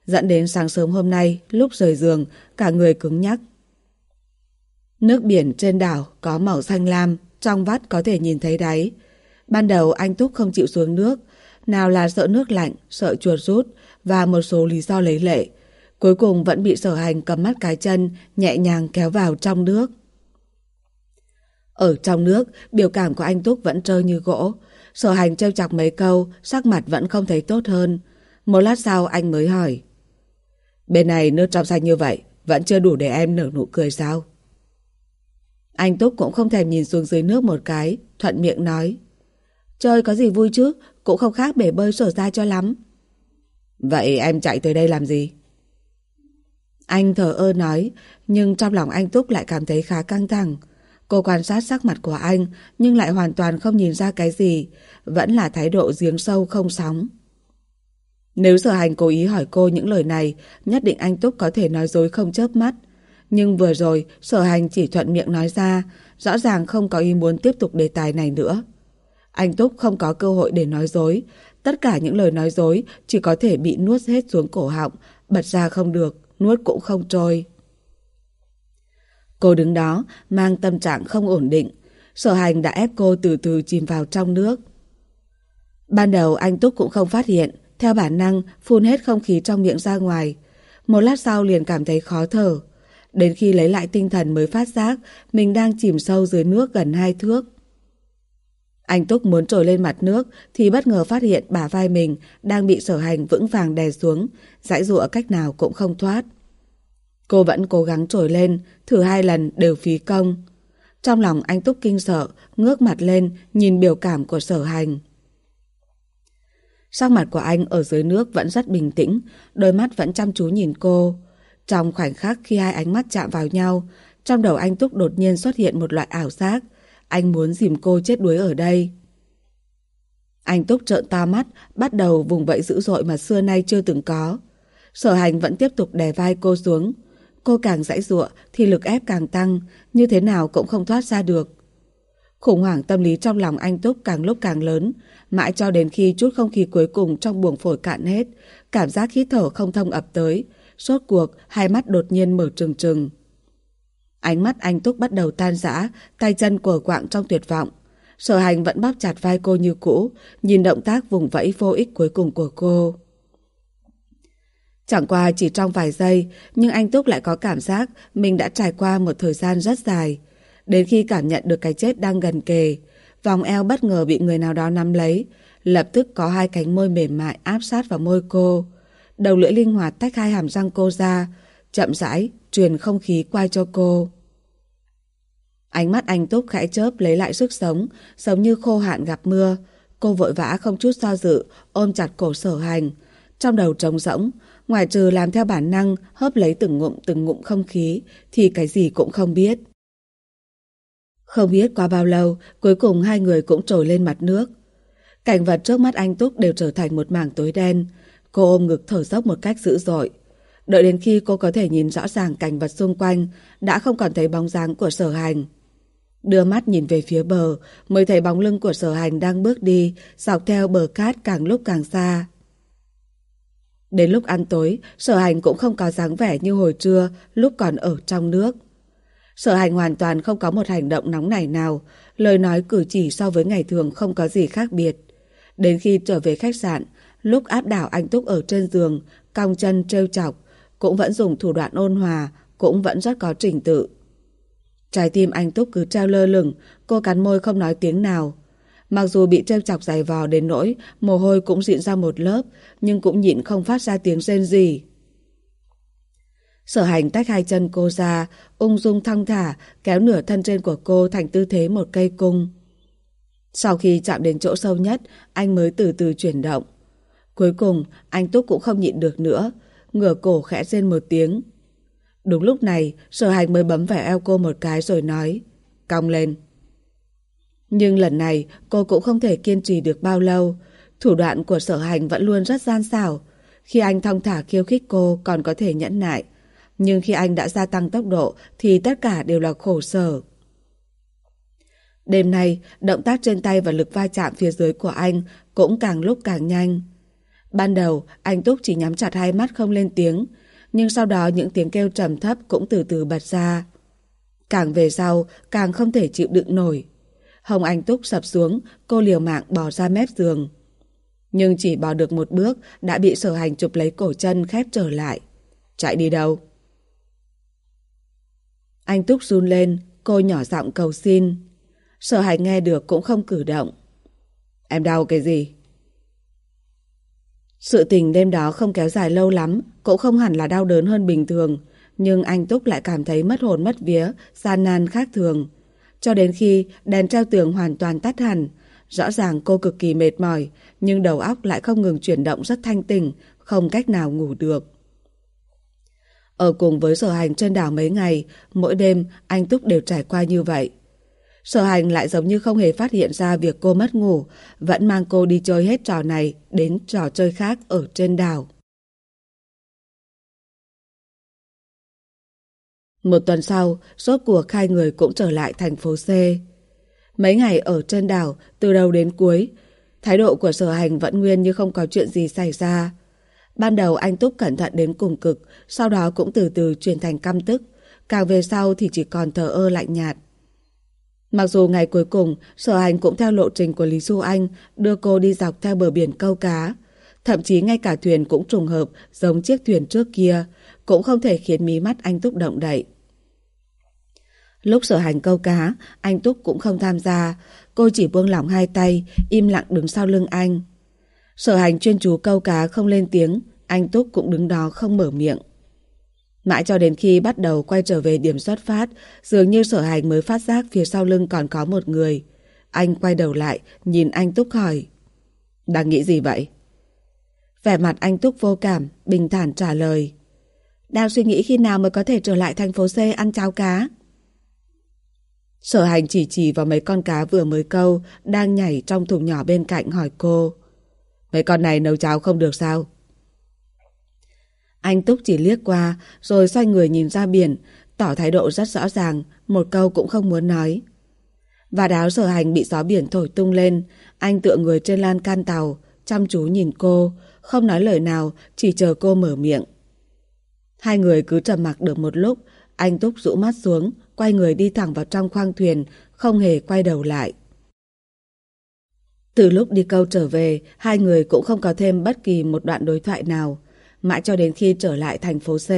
Dẫn đến sáng sớm hôm nay, lúc rời giường, cả người cứng nhắc, Nước biển trên đảo có màu xanh lam, trong vắt có thể nhìn thấy đáy. Ban đầu anh Túc không chịu xuống nước, nào là sợ nước lạnh, sợ chuột rút và một số lý do lấy lệ. Cuối cùng vẫn bị sở hành cầm mắt cái chân, nhẹ nhàng kéo vào trong nước. Ở trong nước, biểu cảm của anh Túc vẫn trơ như gỗ. Sở hành trêu chọc mấy câu, sắc mặt vẫn không thấy tốt hơn. Một lát sau anh mới hỏi. Bên này nước trong xanh như vậy, vẫn chưa đủ để em nở nụ cười sao? Anh Túc cũng không thèm nhìn xuống dưới nước một cái, thuận miệng nói. Chơi có gì vui chứ, cũng không khác bể bơi sở ra cho lắm. Vậy em chạy tới đây làm gì? Anh thở ơ nói, nhưng trong lòng anh Túc lại cảm thấy khá căng thẳng. Cô quan sát sắc mặt của anh, nhưng lại hoàn toàn không nhìn ra cái gì, vẫn là thái độ giếng sâu không sóng. Nếu sở hành cố ý hỏi cô những lời này, nhất định anh Túc có thể nói dối không chớp mắt. Nhưng vừa rồi, sở hành chỉ thuận miệng nói ra, rõ ràng không có ý muốn tiếp tục đề tài này nữa. Anh Túc không có cơ hội để nói dối, tất cả những lời nói dối chỉ có thể bị nuốt hết xuống cổ họng, bật ra không được, nuốt cũng không trôi. Cô đứng đó, mang tâm trạng không ổn định, sở hành đã ép cô từ từ chìm vào trong nước. Ban đầu anh Túc cũng không phát hiện, theo bản năng phun hết không khí trong miệng ra ngoài. Một lát sau liền cảm thấy khó thở. Đến khi lấy lại tinh thần mới phát giác mình đang chìm sâu dưới nước gần hai thước. Anh Túc muốn trồi lên mặt nước thì bất ngờ phát hiện bả vai mình đang bị sở hành vững vàng đè xuống, dãi dụa cách nào cũng không thoát. Cô vẫn cố gắng trồi lên, thử hai lần đều phí công. Trong lòng anh Túc kinh sợ, ngước mặt lên, nhìn biểu cảm của sở hành. Sắc mặt của anh ở dưới nước vẫn rất bình tĩnh, đôi mắt vẫn chăm chú nhìn cô. Trong khoảnh khắc khi hai ánh mắt chạm vào nhau, trong đầu anh Túc đột nhiên xuất hiện một loại ảo giác. Anh muốn dìm cô chết đuối ở đây. Anh Túc trợn to mắt, bắt đầu vùng vẫy dữ dội mà xưa nay chưa từng có. Sở hành vẫn tiếp tục đè vai cô xuống. Cô càng dãy dụa thì lực ép càng tăng, như thế nào cũng không thoát ra được. Khủng hoảng tâm lý trong lòng anh Túc càng lúc càng lớn, mãi cho đến khi chút không khí cuối cùng trong buồng phổi cạn hết, cảm giác khí thở không thông ập tới, sốt cuộc hai mắt đột nhiên mở trừng trừng. Ánh mắt anh Túc bắt đầu tan rã, tay chân của quạng trong tuyệt vọng. Sở hành vẫn bóp chặt vai cô như cũ, nhìn động tác vùng vẫy vô ích cuối cùng của cô. Chẳng qua chỉ trong vài giây, nhưng anh Túc lại có cảm giác mình đã trải qua một thời gian rất dài. Đến khi cảm nhận được cái chết đang gần kề, vòng eo bất ngờ bị người nào đó nắm lấy, lập tức có hai cánh môi mềm mại áp sát vào môi cô. Đầu lưỡi linh hoạt tách hai hàm răng cô ra, chậm rãi truyền không khí qua cho cô. Ánh mắt anh Túc khẽ chớp lấy lại sức sống, giống như khô hạn gặp mưa. Cô vội vã không chút do dự, ôm chặt cổ sở hành. Trong đầu trống rỗng, ngoài trừ làm theo bản năng, hớp lấy từng ngụm từng ngụm không khí, thì cái gì cũng không biết. Không biết qua bao lâu, cuối cùng hai người cũng trồi lên mặt nước. Cảnh vật trước mắt anh Túc đều trở thành một mảng tối đen. Cô ôm ngực thở dốc một cách dữ dội. Đợi đến khi cô có thể nhìn rõ ràng cảnh vật xung quanh, đã không còn thấy bóng dáng của sở hành. Đưa mắt nhìn về phía bờ, mới thấy bóng lưng của sở hành đang bước đi, dọc theo bờ cát càng lúc càng xa. Đến lúc ăn tối, sở hành cũng không có dáng vẻ như hồi trưa, lúc còn ở trong nước. Sở hành hoàn toàn không có một hành động nóng nảy nào, lời nói cử chỉ so với ngày thường không có gì khác biệt. Đến khi trở về khách sạn, lúc áp đảo anh Túc ở trên giường, cong chân trêu chọc, cũng vẫn dùng thủ đoạn ôn hòa, cũng vẫn rất có trình tự. Trái tim anh Túc cứ treo lơ lửng, cô cắn môi không nói tiếng nào. Mặc dù bị trêu chọc dày vò đến nỗi, mồ hôi cũng diễn ra một lớp, nhưng cũng nhịn không phát ra tiếng rên gì. Sở hành tách hai chân cô ra, ung dung thong thả, kéo nửa thân trên của cô thành tư thế một cây cung. Sau khi chạm đến chỗ sâu nhất, anh mới từ từ chuyển động. Cuối cùng, anh Túc cũng không nhịn được nữa, ngửa cổ khẽ rên một tiếng. Đúng lúc này, sở hành mới bấm vào eo cô một cái rồi nói, cong lên. Nhưng lần này, cô cũng không thể kiên trì được bao lâu. Thủ đoạn của sở hành vẫn luôn rất gian xảo. Khi anh thong thả khiêu khích cô còn có thể nhẫn nại. Nhưng khi anh đã gia tăng tốc độ thì tất cả đều là khổ sở. Đêm nay, động tác trên tay và lực va chạm phía dưới của anh cũng càng lúc càng nhanh. Ban đầu, anh Túc chỉ nhắm chặt hai mắt không lên tiếng, nhưng sau đó những tiếng kêu trầm thấp cũng từ từ bật ra. Càng về sau, càng không thể chịu đựng nổi. Hồng Anh Túc sập xuống, cô liều mạng bò ra mép giường. Nhưng chỉ bò được một bước đã bị sở hành chụp lấy cổ chân khép trở lại. Chạy đi đâu? Anh Túc run lên, cô nhỏ giọng cầu xin. Sở hành nghe được cũng không cử động. Em đau cái gì? Sự tình đêm đó không kéo dài lâu lắm, cũng không hẳn là đau đớn hơn bình thường, nhưng anh Túc lại cảm thấy mất hồn mất vía, gian nan khác thường. Cho đến khi đèn treo tường hoàn toàn tắt hẳn, rõ ràng cô cực kỳ mệt mỏi, nhưng đầu óc lại không ngừng chuyển động rất thanh tỉnh, không cách nào ngủ được. Ở cùng với sở hành trên đảo mấy ngày, mỗi đêm anh Túc đều trải qua như vậy. Sở hành lại giống như không hề phát hiện ra việc cô mất ngủ, vẫn mang cô đi chơi hết trò này đến trò chơi khác ở trên đảo. Một tuần sau, rốt cuộc hai người cũng trở lại thành phố C. Mấy ngày ở trên đảo, từ đầu đến cuối, thái độ của sở hành vẫn nguyên như không có chuyện gì xảy ra. Ban đầu anh Túc cẩn thận đến cùng cực, sau đó cũng từ từ chuyển thành căm tức, càng về sau thì chỉ còn thờ ơ lạnh nhạt. Mặc dù ngày cuối cùng, sở hành cũng theo lộ trình của Lý Du Anh đưa cô đi dọc theo bờ biển câu cá. Thậm chí ngay cả thuyền cũng trùng hợp giống chiếc thuyền trước kia, cũng không thể khiến mí mắt anh Túc động đậy. Lúc sở hành câu cá, anh Túc cũng không tham gia. Cô chỉ buông lỏng hai tay, im lặng đứng sau lưng anh. Sở hành chuyên chú câu cá không lên tiếng, anh Túc cũng đứng đó không mở miệng. Mãi cho đến khi bắt đầu quay trở về điểm xuất phát, dường như sở hành mới phát giác phía sau lưng còn có một người. Anh quay đầu lại, nhìn anh Túc hỏi. Đang nghĩ gì vậy? Vẻ mặt anh Túc vô cảm, bình thản trả lời. Đang suy nghĩ khi nào mới có thể trở lại thành phố C ăn cháo cá. Sở hành chỉ chỉ vào mấy con cá vừa mới câu, đang nhảy trong thùng nhỏ bên cạnh hỏi cô. Mấy con này nấu cháo không được sao? Anh Túc chỉ liếc qua, rồi xoay người nhìn ra biển, tỏ thái độ rất rõ ràng, một câu cũng không muốn nói. Và đáo sở hành bị gió biển thổi tung lên, anh tựa người trên lan can tàu, chăm chú nhìn cô, không nói lời nào, chỉ chờ cô mở miệng. Hai người cứ trầm mặc được một lúc, anh Túc rũ mắt xuống, quay người đi thẳng vào trong khoang thuyền, không hề quay đầu lại. Từ lúc đi câu trở về, hai người cũng không có thêm bất kỳ một đoạn đối thoại nào. Mãi cho đến khi trở lại thành phố C,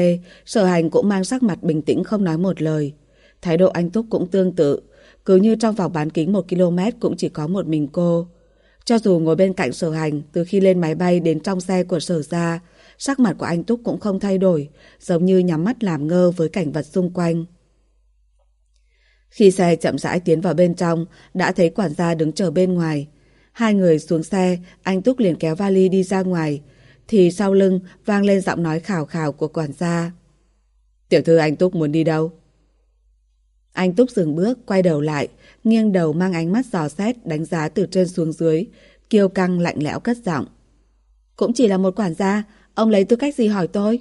sở hành cũng mang sắc mặt bình tĩnh không nói một lời. Thái độ anh Túc cũng tương tự, cứ như trong vòng bán kính một km cũng chỉ có một mình cô. Cho dù ngồi bên cạnh sở hành từ khi lên máy bay đến trong xe của sở ra, sắc mặt của anh Túc cũng không thay đổi, giống như nhắm mắt làm ngơ với cảnh vật xung quanh. Khi xe chậm rãi tiến vào bên trong, đã thấy quản gia đứng chờ bên ngoài. Hai người xuống xe, anh Túc liền kéo vali đi ra ngoài, thì sau lưng vang lên giọng nói khảo khảo của quản gia. Tiểu thư anh Túc muốn đi đâu? Anh Túc dừng bước, quay đầu lại, nghiêng đầu mang ánh mắt dò xét đánh giá từ trên xuống dưới, kiêu căng lạnh lẽo cất giọng. Cũng chỉ là một quản gia, ông lấy tư cách gì hỏi tôi?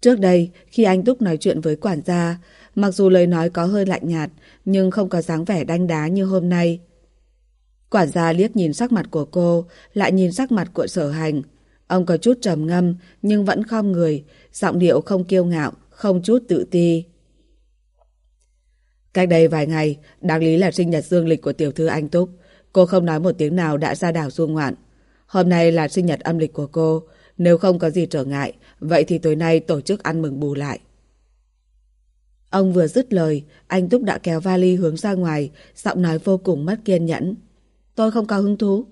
Trước đây, khi anh Túc nói chuyện với quản gia, mặc dù lời nói có hơi lạnh nhạt, nhưng không có dáng vẻ đanh đá như hôm nay. Quản gia liếc nhìn sắc mặt của cô, lại nhìn sắc mặt của sở hành. Ông có chút trầm ngâm, nhưng vẫn khom người, giọng điệu không kiêu ngạo, không chút tự ti. Cách đây vài ngày, đáng lý là sinh nhật dương lịch của tiểu thư anh Túc. Cô không nói một tiếng nào đã ra đảo du ngoạn. Hôm nay là sinh nhật âm lịch của cô. Nếu không có gì trở ngại, vậy thì tối nay tổ chức ăn mừng bù lại. Ông vừa dứt lời, anh Túc đã kéo vali hướng ra ngoài, giọng nói vô cùng mất kiên nhẫn. Tôi không có hứng thú.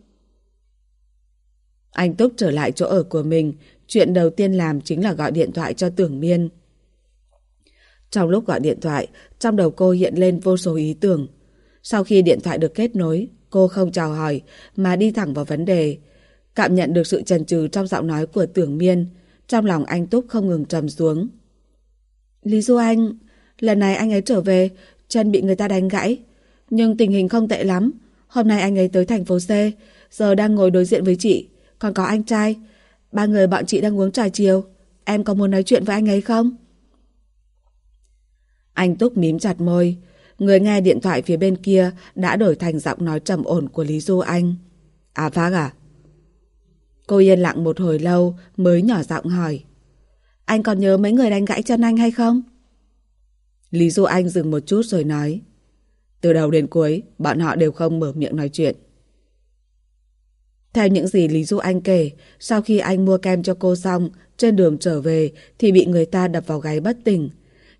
Anh Túc trở lại chỗ ở của mình, chuyện đầu tiên làm chính là gọi điện thoại cho Tưởng Miên. Trong lúc gọi điện thoại, trong đầu cô hiện lên vô số ý tưởng. Sau khi điện thoại được kết nối, cô không chào hỏi mà đi thẳng vào vấn đề. Cảm nhận được sự chần chừ trong giọng nói của Tưởng Miên, trong lòng anh Túc không ngừng trầm xuống. Lý Du Anh, lần này anh ấy trở về, chân bị người ta đánh gãy. Nhưng tình hình không tệ lắm. Hôm nay anh ấy tới thành phố C, giờ đang ngồi đối diện với chị. Còn có anh trai. Ba người bọn chị đang uống trà chiều. Em có muốn nói chuyện với anh ấy không? Anh Túc mím chặt môi. Người nghe điện thoại phía bên kia đã đổi thành giọng nói trầm ổn của Lý Du Anh. À vâng Phác à? Cô yên lặng một hồi lâu mới nhỏ giọng hỏi. Anh còn nhớ mấy người đánh gãy chân anh hay không? Lý Du Anh dừng một chút rồi nói. Từ đầu đến cuối, bọn họ đều không mở miệng nói chuyện. Theo những gì Lý Du Anh kể, sau khi anh mua kem cho cô xong, trên đường trở về thì bị người ta đập vào gáy bất tỉnh.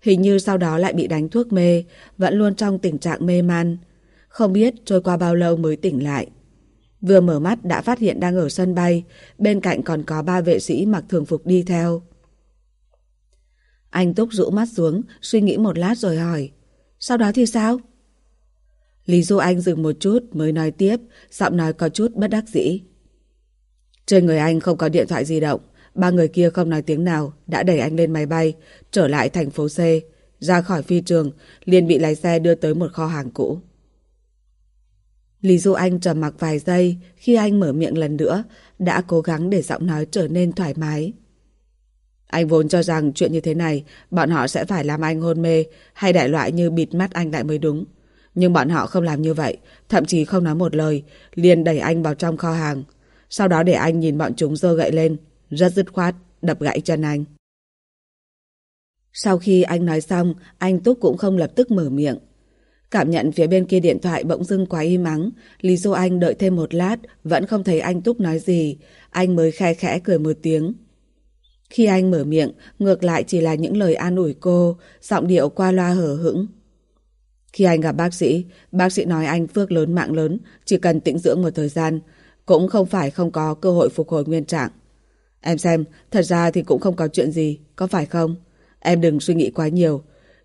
Hình như sau đó lại bị đánh thuốc mê, vẫn luôn trong tình trạng mê man. Không biết trôi qua bao lâu mới tỉnh lại. Vừa mở mắt đã phát hiện đang ở sân bay, bên cạnh còn có ba vệ sĩ mặc thường phục đi theo. Anh Túc rũ mắt xuống, suy nghĩ một lát rồi hỏi. Sau đó thì sao? Lý Du Anh dừng một chút mới nói tiếp, giọng nói có chút bất đắc dĩ. Trên người anh không có điện thoại di động, ba người kia không nói tiếng nào, đã đẩy anh lên máy bay, trở lại thành phố C, ra khỏi phi trường, liền bị lái xe đưa tới một kho hàng cũ. Lý Du Anh trầm mặc vài giây, khi anh mở miệng lần nữa, đã cố gắng để giọng nói trở nên thoải mái. Anh vốn cho rằng chuyện như thế này, bọn họ sẽ phải làm anh hôn mê hay đại loại như bịt mắt anh lại mới đúng. Nhưng bọn họ không làm như vậy, thậm chí không nói một lời, liền đẩy anh vào trong kho hàng. Sau đó để anh nhìn bọn chúng dơ gậy lên, rất dứt khoát, đập gãy chân anh. Sau khi anh nói xong, anh Túc cũng không lập tức mở miệng. Cảm nhận phía bên kia điện thoại bỗng dưng quá im ắng, Lý Du Anh đợi thêm một lát, vẫn không thấy anh Túc nói gì, anh mới khe khẽ cười một tiếng. Khi anh mở miệng, ngược lại chỉ là những lời an ủi cô, giọng điệu qua loa hở hững. Khi anh gặp bác sĩ, bác sĩ nói anh phước lớn mạng lớn, chỉ cần tĩnh dưỡng một thời gian, cũng không phải không có cơ hội phục hồi nguyên trạng. Em xem, thật ra thì cũng không có chuyện gì, có phải không? Em đừng suy nghĩ quá nhiều.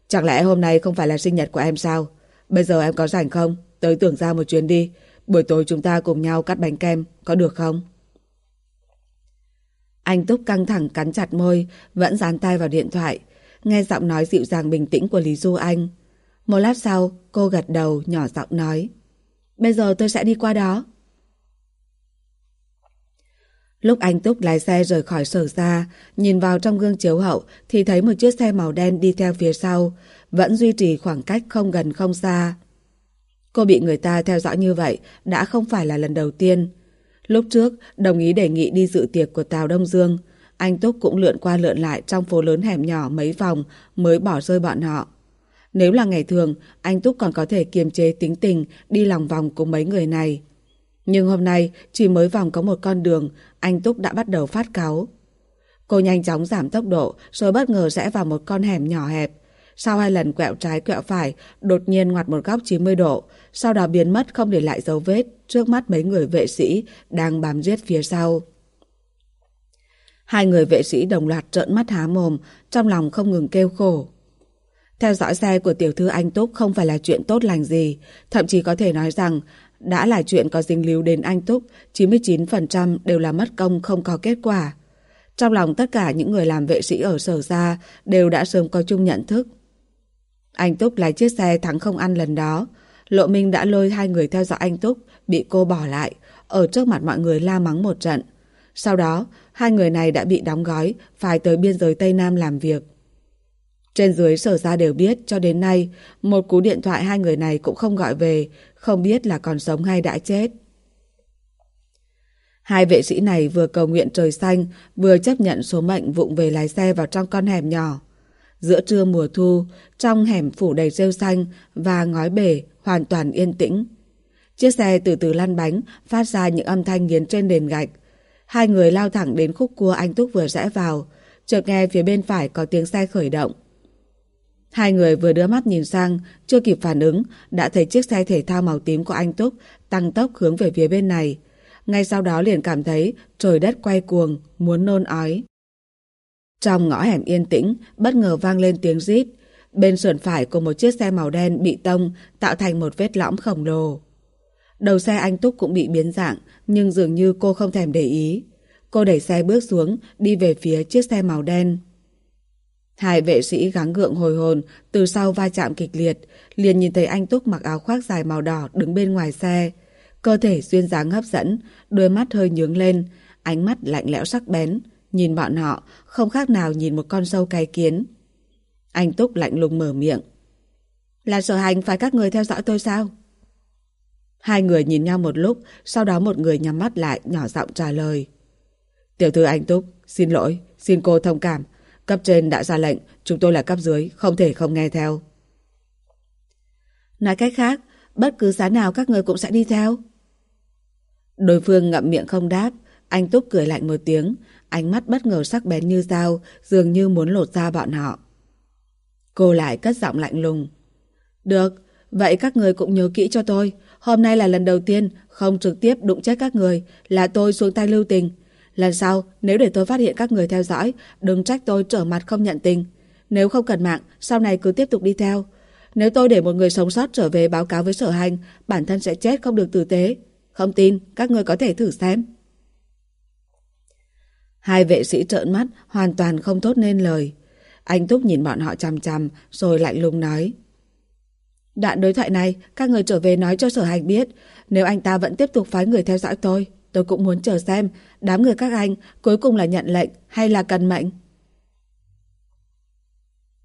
Chẳng lẽ hôm nay không phải là sinh nhật của em sao? Bây giờ em có rảnh không? Tới tưởng ra một chuyến đi. Buổi tối chúng ta cùng nhau cắt bánh kem, có được không? Anh Túc căng thẳng cắn chặt môi, vẫn dán tay vào điện thoại. Nghe giọng nói dịu dàng bình tĩnh của Lý Du Anh. Một lát sau, cô gật đầu nhỏ giọng nói. Bây giờ tôi sẽ đi qua đó. Lúc anh Túc lái xe rời khỏi sở ra, nhìn vào trong gương chiếu hậu thì thấy một chiếc xe màu đen đi theo phía sau, vẫn duy trì khoảng cách không gần không xa. Cô bị người ta theo dõi như vậy đã không phải là lần đầu tiên. Lúc trước, đồng ý đề nghị đi dự tiệc của Tào Đông Dương, anh Túc cũng lượn qua lượn lại trong phố lớn hẻm nhỏ mấy vòng mới bỏ rơi bọn họ. Nếu là ngày thường, anh Túc còn có thể kiềm chế tính tình đi lòng vòng cùng mấy người này. Nhưng hôm nay, chỉ mới vòng có một con đường, anh Túc đã bắt đầu phát cáu. Cô nhanh chóng giảm tốc độ rồi bất ngờ rẽ vào một con hẻm nhỏ hẹp. Sau hai lần quẹo trái quẹo phải, đột nhiên ngoặt một góc 90 độ, sau đó biến mất không để lại dấu vết trước mắt mấy người vệ sĩ đang bám giết phía sau. Hai người vệ sĩ đồng loạt trợn mắt há mồm, trong lòng không ngừng kêu khổ. Theo dõi xe của tiểu thư anh Túc không phải là chuyện tốt lành gì, thậm chí có thể nói rằng đã là chuyện có dính líu đến anh Túc, 99% đều là mất công không có kết quả. Trong lòng tất cả những người làm vệ sĩ ở sở ra đều đã sớm có chung nhận thức. Anh Túc lái chiếc xe thắng không ăn lần đó. Lộ Minh đã lôi hai người theo dõi anh Túc, bị cô bỏ lại, ở trước mặt mọi người la mắng một trận. Sau đó, hai người này đã bị đóng gói, phải tới biên giới Tây Nam làm việc. Trên dưới sở ra đều biết cho đến nay, một cú điện thoại hai người này cũng không gọi về, không biết là còn sống hay đã chết. Hai vệ sĩ này vừa cầu nguyện trời xanh, vừa chấp nhận số mệnh vụng về lái xe vào trong con hẻm nhỏ. Giữa trưa mùa thu, trong hẻm phủ đầy rêu xanh và ngói bể hoàn toàn yên tĩnh. Chiếc xe từ từ lăn bánh, phát ra những âm thanh nghiến trên nền gạch. Hai người lao thẳng đến khúc cua anh Túc vừa rẽ vào, chợt nghe phía bên phải có tiếng xe khởi động. Hai người vừa đưa mắt nhìn sang, chưa kịp phản ứng, đã thấy chiếc xe thể thao màu tím của anh Túc tăng tốc hướng về phía bên này. Ngay sau đó liền cảm thấy trời đất quay cuồng, muốn nôn ói. Trong ngõ hẻm yên tĩnh, bất ngờ vang lên tiếng rít. Bên sườn phải của một chiếc xe màu đen bị tông, tạo thành một vết lõm khổng lồ. Đầu xe anh Túc cũng bị biến dạng, nhưng dường như cô không thèm để ý. Cô đẩy xe bước xuống, đi về phía chiếc xe màu đen. Hai vệ sĩ gắng gượng hồi hồn, từ sau va chạm kịch liệt, liền nhìn thấy anh Túc mặc áo khoác dài màu đỏ đứng bên ngoài xe. Cơ thể duyên dáng hấp dẫn, đôi mắt hơi nhướng lên, ánh mắt lạnh lẽo sắc bén. Nhìn bọn họ, không khác nào nhìn một con sâu cay kiến. Anh Túc lạnh lùng mở miệng. Là sở hành phải các người theo dõi tôi sao? Hai người nhìn nhau một lúc, sau đó một người nhắm mắt lại, nhỏ giọng trả lời. Tiểu thư anh Túc, xin lỗi, xin cô thông cảm. Cấp trên đã ra lệnh, chúng tôi là cấp dưới, không thể không nghe theo. Nói cách khác, bất cứ giá nào các người cũng sẽ đi theo. Đối phương ngậm miệng không đáp, anh Túc cười lạnh một tiếng, ánh mắt bất ngờ sắc bén như dao, dường như muốn lột ra bọn họ. Cô lại cất giọng lạnh lùng. Được, vậy các người cũng nhớ kỹ cho tôi. Hôm nay là lần đầu tiên không trực tiếp đụng chết các người, là tôi xuống tay lưu tình. Lần sau, nếu để tôi phát hiện các người theo dõi, đừng trách tôi trở mặt không nhận tình. Nếu không cần mạng, sau này cứ tiếp tục đi theo. Nếu tôi để một người sống sót trở về báo cáo với sở hành, bản thân sẽ chết không được tử tế. Không tin, các người có thể thử xem. Hai vệ sĩ trợn mắt, hoàn toàn không thốt nên lời. Anh Túc nhìn bọn họ chằm chằm, rồi lạnh lùng nói. Đoạn đối thoại này, các người trở về nói cho sở hành biết, nếu anh ta vẫn tiếp tục phái người theo dõi tôi, tôi cũng muốn chờ xem đám người các anh cuối cùng là nhận lệnh hay là cần mệnh.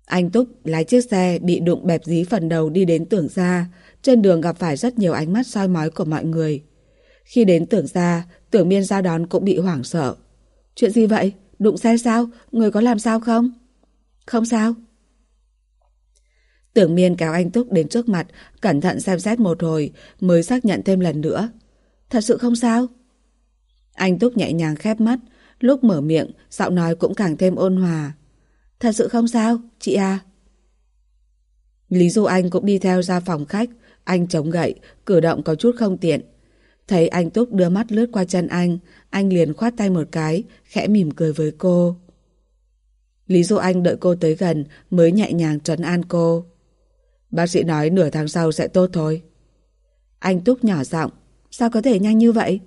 Anh Túc lái chiếc xe bị đụng bẹp dí phần đầu đi đến tưởng ra, trên đường gặp phải rất nhiều ánh mắt soi mói của mọi người. Khi đến tưởng ra, tưởng miên ra đón cũng bị hoảng sợ. Chuyện gì vậy? Đụng xe sao? Người có làm sao không? Không sao. Tưởng miên kéo anh Túc đến trước mặt, cẩn thận xem xét một hồi, mới xác nhận thêm lần nữa. Thật sự không sao? Anh Túc nhẹ nhàng khép mắt, Lúc mở miệng, giọng nói cũng càng thêm ôn hòa. Thật sự không sao, chị à. Lý Du Anh cũng đi theo ra phòng khách. Anh chống gậy, cử động có chút không tiện. Thấy anh Túc đưa mắt lướt qua chân anh, anh liền khoát tay một cái, khẽ mỉm cười với cô. Lý Du Anh đợi cô tới gần mới nhẹ nhàng trấn an cô. Bác sĩ nói nửa tháng sau sẽ tốt thôi. Anh Túc nhỏ giọng, sao có thể nhanh như vậy?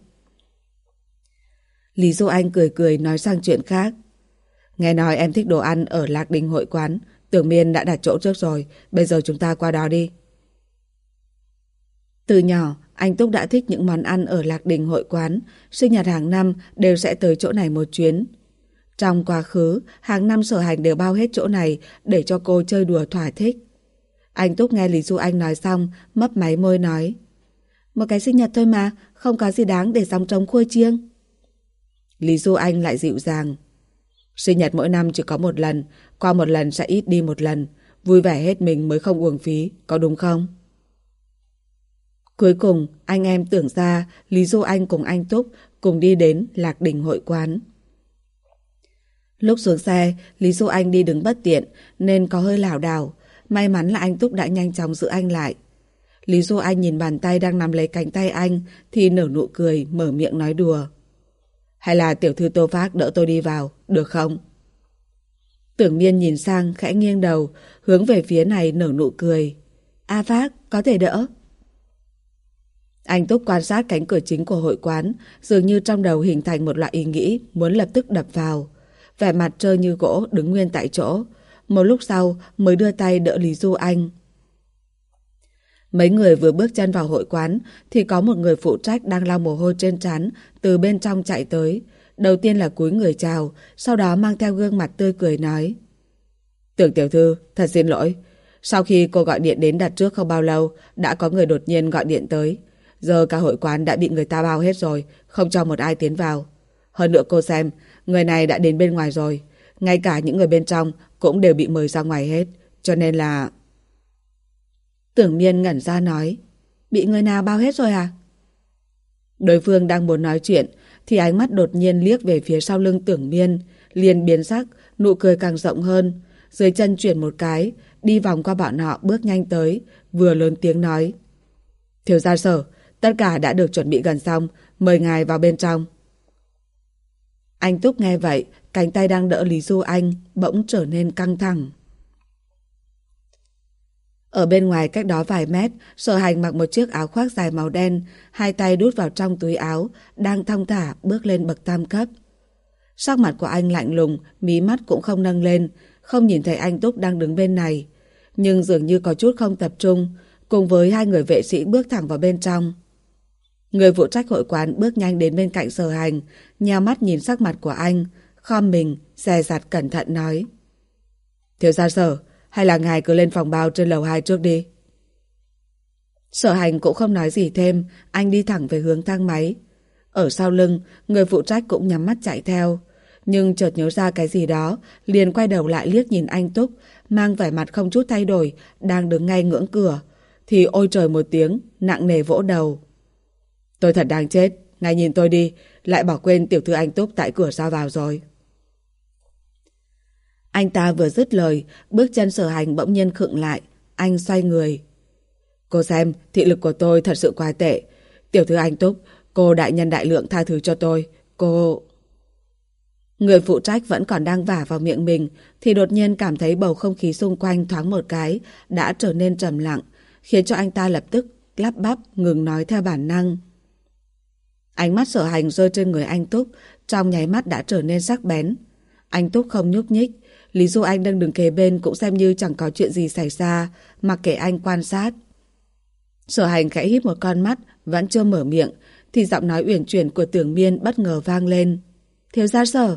Lý Du Anh cười cười nói sang chuyện khác. Nghe nói em thích đồ ăn ở Lạc Đình hội quán, tưởng miên đã đặt chỗ trước rồi, bây giờ chúng ta qua đó đi. Từ nhỏ, anh Túc đã thích những món ăn ở Lạc Đình hội quán, sinh nhật hàng năm đều sẽ tới chỗ này một chuyến. Trong quá khứ, hàng năm sở hành đều bao hết chỗ này để cho cô chơi đùa thỏa thích. Anh Túc nghe Lý Du Anh nói xong, mấp máy môi nói. Một cái sinh nhật thôi mà, không có gì đáng để dòng trống khuôi chiêng. Lý Du Anh lại dịu dàng. Sinh nhật mỗi năm chỉ có một lần, qua một lần sẽ ít đi một lần. Vui vẻ hết mình mới không uổng phí, có đúng không? Cuối cùng, anh em tưởng ra Lý Du Anh cùng anh Túc cùng đi đến Lạc Đình hội quán. Lúc xuống xe, Lý Du Anh đi đứng bất tiện nên có hơi lảo đảo. May mắn là anh Túc đã nhanh chóng giữ anh lại. Lý Du Anh nhìn bàn tay đang nắm lấy cánh tay anh thì nở nụ cười, mở miệng nói đùa. Hay là tiểu thư Tô Phác đỡ tôi đi vào, được không? Tưởng miên nhìn sang khẽ nghiêng đầu, hướng về phía này nở nụ cười. A Phác, có thể đỡ. Anh Túc quan sát cánh cửa chính của hội quán, dường như trong đầu hình thành một loại ý nghĩ muốn lập tức đập vào. Vẻ mặt trơ như gỗ đứng nguyên tại chỗ. Một lúc sau mới đưa tay đỡ Lý Du Anh. Mấy người vừa bước chân vào hội quán thì có một người phụ trách đang lau mồ hôi trên trán từ bên trong chạy tới. Đầu tiên là cúi người chào, sau đó mang theo gương mặt tươi cười nói. Tưởng tiểu thư, thật xin lỗi. Sau khi cô gọi điện đến đặt trước không bao lâu, đã có người đột nhiên gọi điện tới. Giờ cả hội quán đã bị người ta bao hết rồi, không cho một ai tiến vào. Hơn nữa cô xem, người này đã đến bên ngoài rồi. Ngay cả những người bên trong cũng đều bị mời ra ngoài hết. Cho nên là... Tưởng miên ngẩn ra nói, Bị người nào bao hết rồi à? Đối phương đang muốn nói chuyện, Thì ánh mắt đột nhiên liếc về phía sau lưng tưởng miên, liền biến sắc, Nụ cười càng rộng hơn, Dưới chân chuyển một cái, Đi vòng qua bọn họ bước nhanh tới, Vừa lớn tiếng nói, Thiếu gia sở, Tất cả đã được chuẩn bị gần xong, Mời ngài vào bên trong Anh Túc nghe vậy, Cánh tay đang đỡ Lý Du Anh Bỗng trở nên căng thẳng ở bên ngoài cách đó vài mét, sở hành mặc một chiếc áo khoác dài màu đen, hai tay đút vào trong túi áo, đang thong thả bước lên bậc tam cấp. Sắc mặt của anh lạnh lùng, mí mắt cũng không nâng lên, không nhìn thấy anh Túc đang đứng bên này. Nhưng dường như có chút không tập trung, cùng với hai người vệ sĩ bước thẳng vào bên trong. Người phụ trách hội quán bước nhanh đến bên cạnh sở hành, nhà mắt nhìn sắc mặt của anh, khom mình, dè dặt cẩn thận nói. Thiếu gia sở, hay là ngài cứ lên phòng bao trên lầu 2 trước đi? Sở hành cũng không nói gì thêm, anh đi thẳng về hướng thang máy. Ở sau lưng, người phụ trách cũng nhắm mắt chạy theo. Nhưng chợt nhớ ra cái gì đó, liền quay đầu lại liếc nhìn anh Túc, mang vẻ mặt không chút thay đổi, đang đứng ngay ngưỡng cửa. Thì ôi trời một tiếng, nặng nề vỗ đầu. Tôi thật đang chết, ngài nhìn tôi đi, lại bỏ quên tiểu thư anh Túc tại cửa ra vào rồi. Anh ta vừa dứt lời, bước chân sở hành bỗng nhiên khựng lại. Anh xoay người. Cô xem, thị lực của tôi thật sự quá tệ. Tiểu thư anh Túc, cô đại nhân đại lượng tha thứ cho tôi. Cô... Người phụ trách vẫn còn đang vả vào miệng mình thì đột nhiên cảm thấy bầu không khí xung quanh thoáng một cái đã trở nên trầm lặng khiến cho anh ta lập tức lắp bắp ngừng nói theo bản năng. Ánh mắt sở hành rơi trên người anh Túc trong nháy mắt đã trở nên sắc bén. Anh Túc không nhúc nhích Lý Du Anh đang đứng kế bên cũng xem như chẳng có chuyện gì xảy ra, mặc kệ anh quan sát. Sở hành khẽ hít một con mắt, vẫn chưa mở miệng, thì giọng nói uyển chuyển của tưởng miên bất ngờ vang lên. Thiếu gia sở.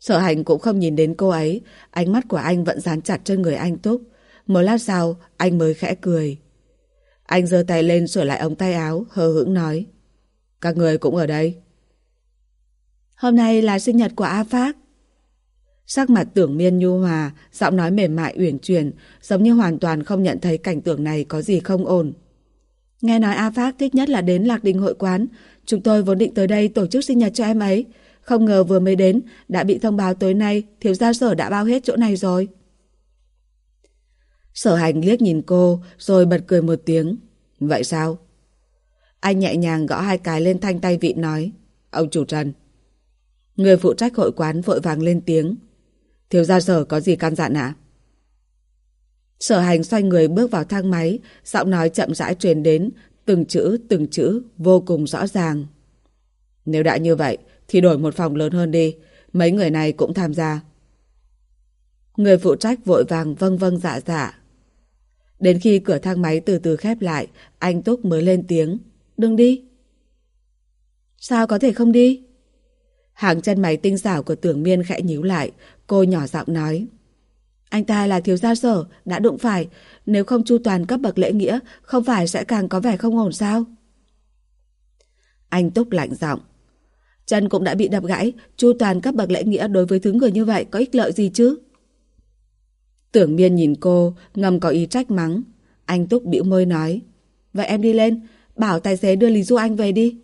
Sở hành cũng không nhìn đến cô ấy, ánh mắt của anh vẫn dán chặt trên người anh Túc. Một lát sau, anh mới khẽ cười. Anh giơ tay lên sửa lại ống tay áo, hờ hững nói. Các người cũng ở đây. Hôm nay là sinh nhật của A Phác. Sắc mặt tưởng miên nhu hòa, giọng nói mềm mại uyển chuyển, giống như hoàn toàn không nhận thấy cảnh tượng này có gì không ổn. Nghe nói A Phác thích nhất là đến Lạc Đình hội quán, chúng tôi vốn định tới đây tổ chức sinh nhật cho em ấy. Không ngờ vừa mới đến, đã bị thông báo tối nay thiếu gia sở đã bao hết chỗ này rồi. Sở hành liếc nhìn cô, rồi bật cười một tiếng. Vậy sao? Anh nhẹ nhàng gõ hai cái lên thanh tay vị nói. Ông chủ Trần. Người phụ trách hội quán vội vàng lên tiếng. Thiếu gia sở có gì can dặn ạ? Sở hành xoay người bước vào thang máy, giọng nói chậm rãi truyền đến, từng chữ, từng chữ, vô cùng rõ ràng. Nếu đã như vậy, thì đổi một phòng lớn hơn đi, mấy người này cũng tham gia. Người phụ trách vội vàng vâng vâng dạ dạ. Đến khi cửa thang máy từ từ khép lại, anh Túc mới lên tiếng. Đừng đi. Sao có thể không đi? Hàng chân máy tinh xảo của tưởng miên khẽ nhíu lại, cô nhỏ giọng nói. Anh ta là thiếu gia sở, đã đụng phải, nếu không chu toàn cấp bậc lễ nghĩa, không phải sẽ càng có vẻ không ổn sao? Anh Túc lạnh giọng. Chân cũng đã bị đập gãy, chu toàn cấp bậc lễ nghĩa đối với thứ người như vậy có ích lợi gì chứ? Tưởng miên nhìn cô, ngầm có ý trách mắng. Anh Túc bĩu môi nói. Vậy em đi lên, bảo tài xế đưa Lý Du Anh về đi.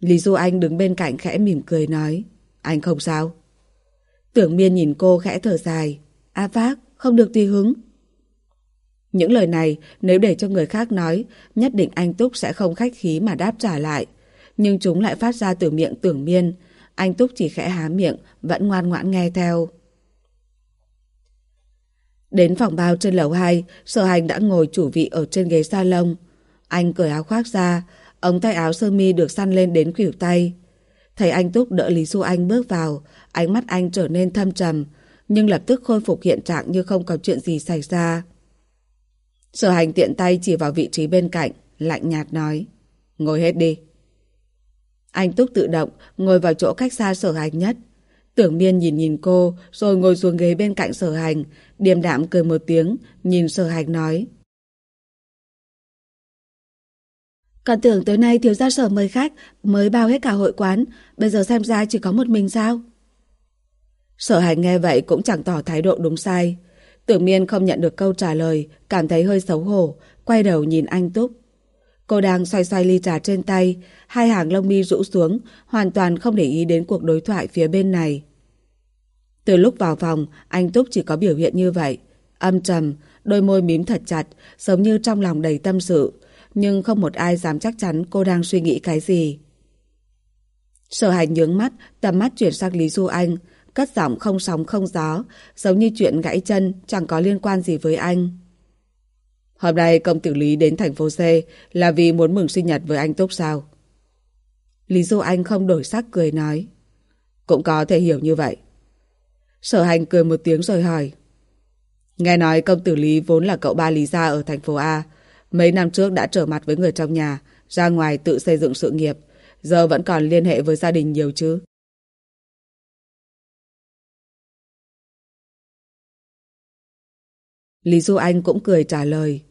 Lý Du Anh đứng bên cạnh khẽ mỉm cười nói. Anh không sao. Tưởng miên nhìn cô khẽ thở dài. A Phác, không được tùy hứng. Những lời này nếu để cho người khác nói, nhất định anh Túc sẽ không khách khí mà đáp trả lại. Nhưng chúng lại phát ra từ miệng tưởng miên. Anh Túc chỉ khẽ há miệng, vẫn ngoan ngoãn nghe theo. Đến phòng bao trên lầu 2, sở hành đã ngồi chủ vị ở trên ghế salon. Anh cởi áo khoác ra, ống tay áo sơ mi được săn lên đến khuỷu tay. Thấy anh Túc đỡ Lý Du Anh bước vào, ánh mắt anh trở nên thâm trầm, nhưng lập tức khôi phục hiện trạng như không có chuyện gì xảy ra. Sở hành tiện tay chỉ vào vị trí bên cạnh, lạnh nhạt nói. Ngồi hết đi. Anh Túc tự động, ngồi vào chỗ cách xa sở hành nhất. Tưởng miên nhìn nhìn cô, rồi ngồi xuống ghế bên cạnh sở hành, điềm đạm cười một tiếng, nhìn sở hành nói. Còn tưởng tối nay thiếu gia sở mời khách, mới bao hết cả hội quán, bây giờ xem ra chỉ có một mình sao? Sở hành nghe vậy cũng chẳng tỏ thái độ đúng sai. Tưởng miên không nhận được câu trả lời, cảm thấy hơi xấu hổ, quay đầu nhìn anh Túc. Cô đang xoay xoay ly trà trên tay, hai hàng lông mi rũ xuống, hoàn toàn không để ý đến cuộc đối thoại phía bên này. Từ lúc vào phòng, anh Túc chỉ có biểu hiện như vậy. Âm trầm, đôi môi mím thật chặt, giống như trong lòng đầy tâm sự, nhưng không một ai dám chắc chắn cô đang suy nghĩ cái gì. Sở hành nhướng mắt, tầm mắt chuyển sang Lý Du Anh, cất giọng không sóng không gió, giống như chuyện gãy chân chẳng có liên quan gì với anh. Hôm nay công tử Lý đến thành phố C là vì muốn mừng sinh nhật với anh Túc sao? Lý Du Anh không đổi sắc cười nói. Cũng có thể hiểu như vậy. Sở hành cười một tiếng rồi hỏi. Nghe nói công tử Lý vốn là cậu ba Lý Gia ở thành phố A. Mấy năm trước đã trở mặt với người trong nhà, ra ngoài tự xây dựng sự nghiệp. Giờ vẫn còn liên hệ với gia đình nhiều chứ. Lý Du Anh cũng cười trả lời.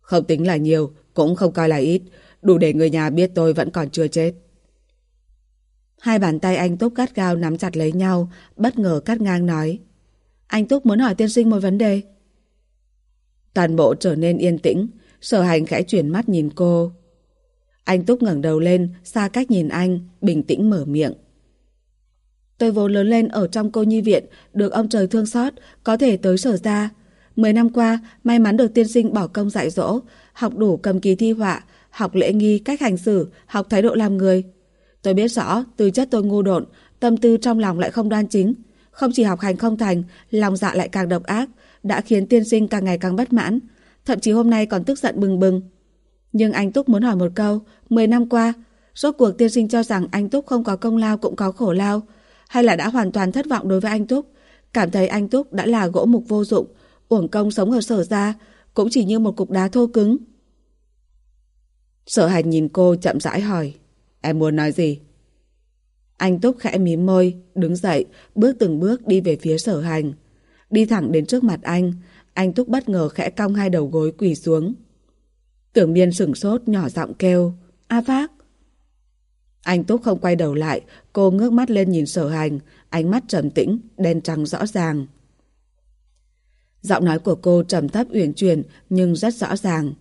Không tính là nhiều, cũng không coi là ít. Đủ để người nhà biết tôi vẫn còn chưa chết. Hai bàn tay anh Túc cắt gao nắm chặt lấy nhau, bất ngờ cắt ngang nói. Anh Túc muốn hỏi tiên sinh một vấn đề. Toàn bộ trở nên yên tĩnh, sở hành khẽ chuyển mắt nhìn cô. Anh Túc ngẩng đầu lên, xa cách nhìn anh, bình tĩnh mở miệng. Tôi vốn lớn lên ở trong cô nhi viện, được ông trời thương xót, có thể tới sở ra. Mười năm qua, may mắn được tiên sinh bỏ công dạy dỗ, học đủ cầm kỳ thi họa, học lễ nghi, cách hành xử, học thái độ làm người. Tôi biết rõ, từ chất tôi ngu độn, tâm tư trong lòng lại không đoan chính. Không chỉ học hành không thành, lòng dạ lại càng độc ác, đã khiến tiên sinh càng ngày càng bất mãn. Thậm chí hôm nay còn tức giận bừng bừng. Nhưng anh Túc muốn hỏi một câu, 10 năm qua, rốt cuộc tiên sinh cho rằng anh Túc không có công lao cũng có khổ lao, hay là đã hoàn toàn thất vọng đối với anh Túc, cảm thấy anh Túc đã là gỗ mục vô dụng, uổng công sống ở sở ra, cũng chỉ như một cục đá thô cứng. Sở hành nhìn cô chậm rãi hỏi. Em muốn nói gì? Anh Túc khẽ mím môi, đứng dậy, bước từng bước đi về phía sở hành. Đi thẳng đến trước mặt anh, anh Túc bất ngờ khẽ cong hai đầu gối quỳ xuống. Tưởng miên sửng sốt nhỏ giọng kêu, A Phác. Anh Túc không quay đầu lại, cô ngước mắt lên nhìn sở hành, ánh mắt trầm tĩnh, đen trắng rõ ràng. Giọng nói của cô trầm thấp uyển chuyển nhưng rất rõ ràng.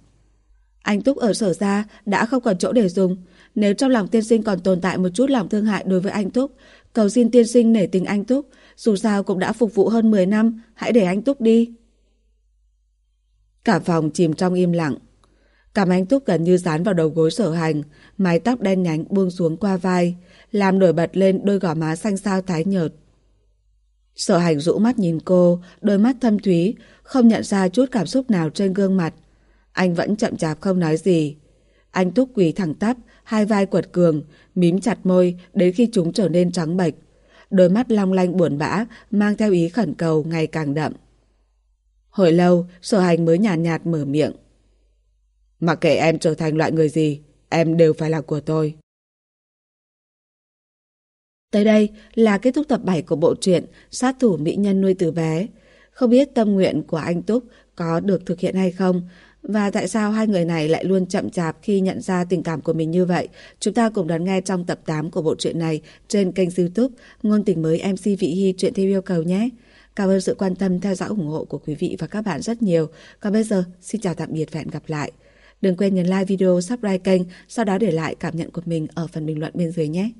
Anh Túc ở sở ra đã không còn chỗ để dùng. Nếu trong lòng tiên sinh còn tồn tại một chút lòng thương hại đối với anh Túc, cầu xin tiên sinh nể tình anh Túc, dù sao cũng đã phục vụ hơn 10 năm, hãy để anh Túc đi. Cả phòng chìm trong im lặng. Cảm anh Túc gần như dán vào đầu gối sở hành, mái tóc đen nhánh buông xuống qua vai, làm nổi bật lên đôi gò má xanh xao thái nhợt. Sở hành rũ mắt nhìn cô, đôi mắt thâm thúy, không nhận ra chút cảm xúc nào trên gương mặt. Anh vẫn chậm chạp không nói gì. Anh túc quỳ thẳng tắp, hai vai quật cường, mím chặt môi đến khi chúng trở nên trắng bệch. Đôi mắt long lanh buồn bã, mang theo ý khẩn cầu ngày càng đậm. Hồi lâu, sở hành mới nhàn nhạt, nhạt mở miệng. Mặc kệ em trở thành loại người gì, em đều phải là của tôi. Tới đây là kết thúc tập 7 của bộ truyện Sát thủ mỹ nhân nuôi từ bé. Không biết tâm nguyện của anh Túc có được thực hiện hay không? Và tại sao hai người này lại luôn chậm chạp khi nhận ra tình cảm của mình như vậy? Chúng ta cùng đón nghe trong tập 8 của bộ truyện này trên kênh youtube Ngôn tình mới MC Vị Hy truyện theo yêu cầu nhé. Cảm ơn sự quan tâm theo dõi ủng hộ của quý vị và các bạn rất nhiều. Còn bây giờ, xin chào tạm biệt và hẹn gặp lại. Đừng quên nhấn like video, subscribe kênh, sau đó để lại cảm nhận của mình ở phần bình luận bên dưới nhé.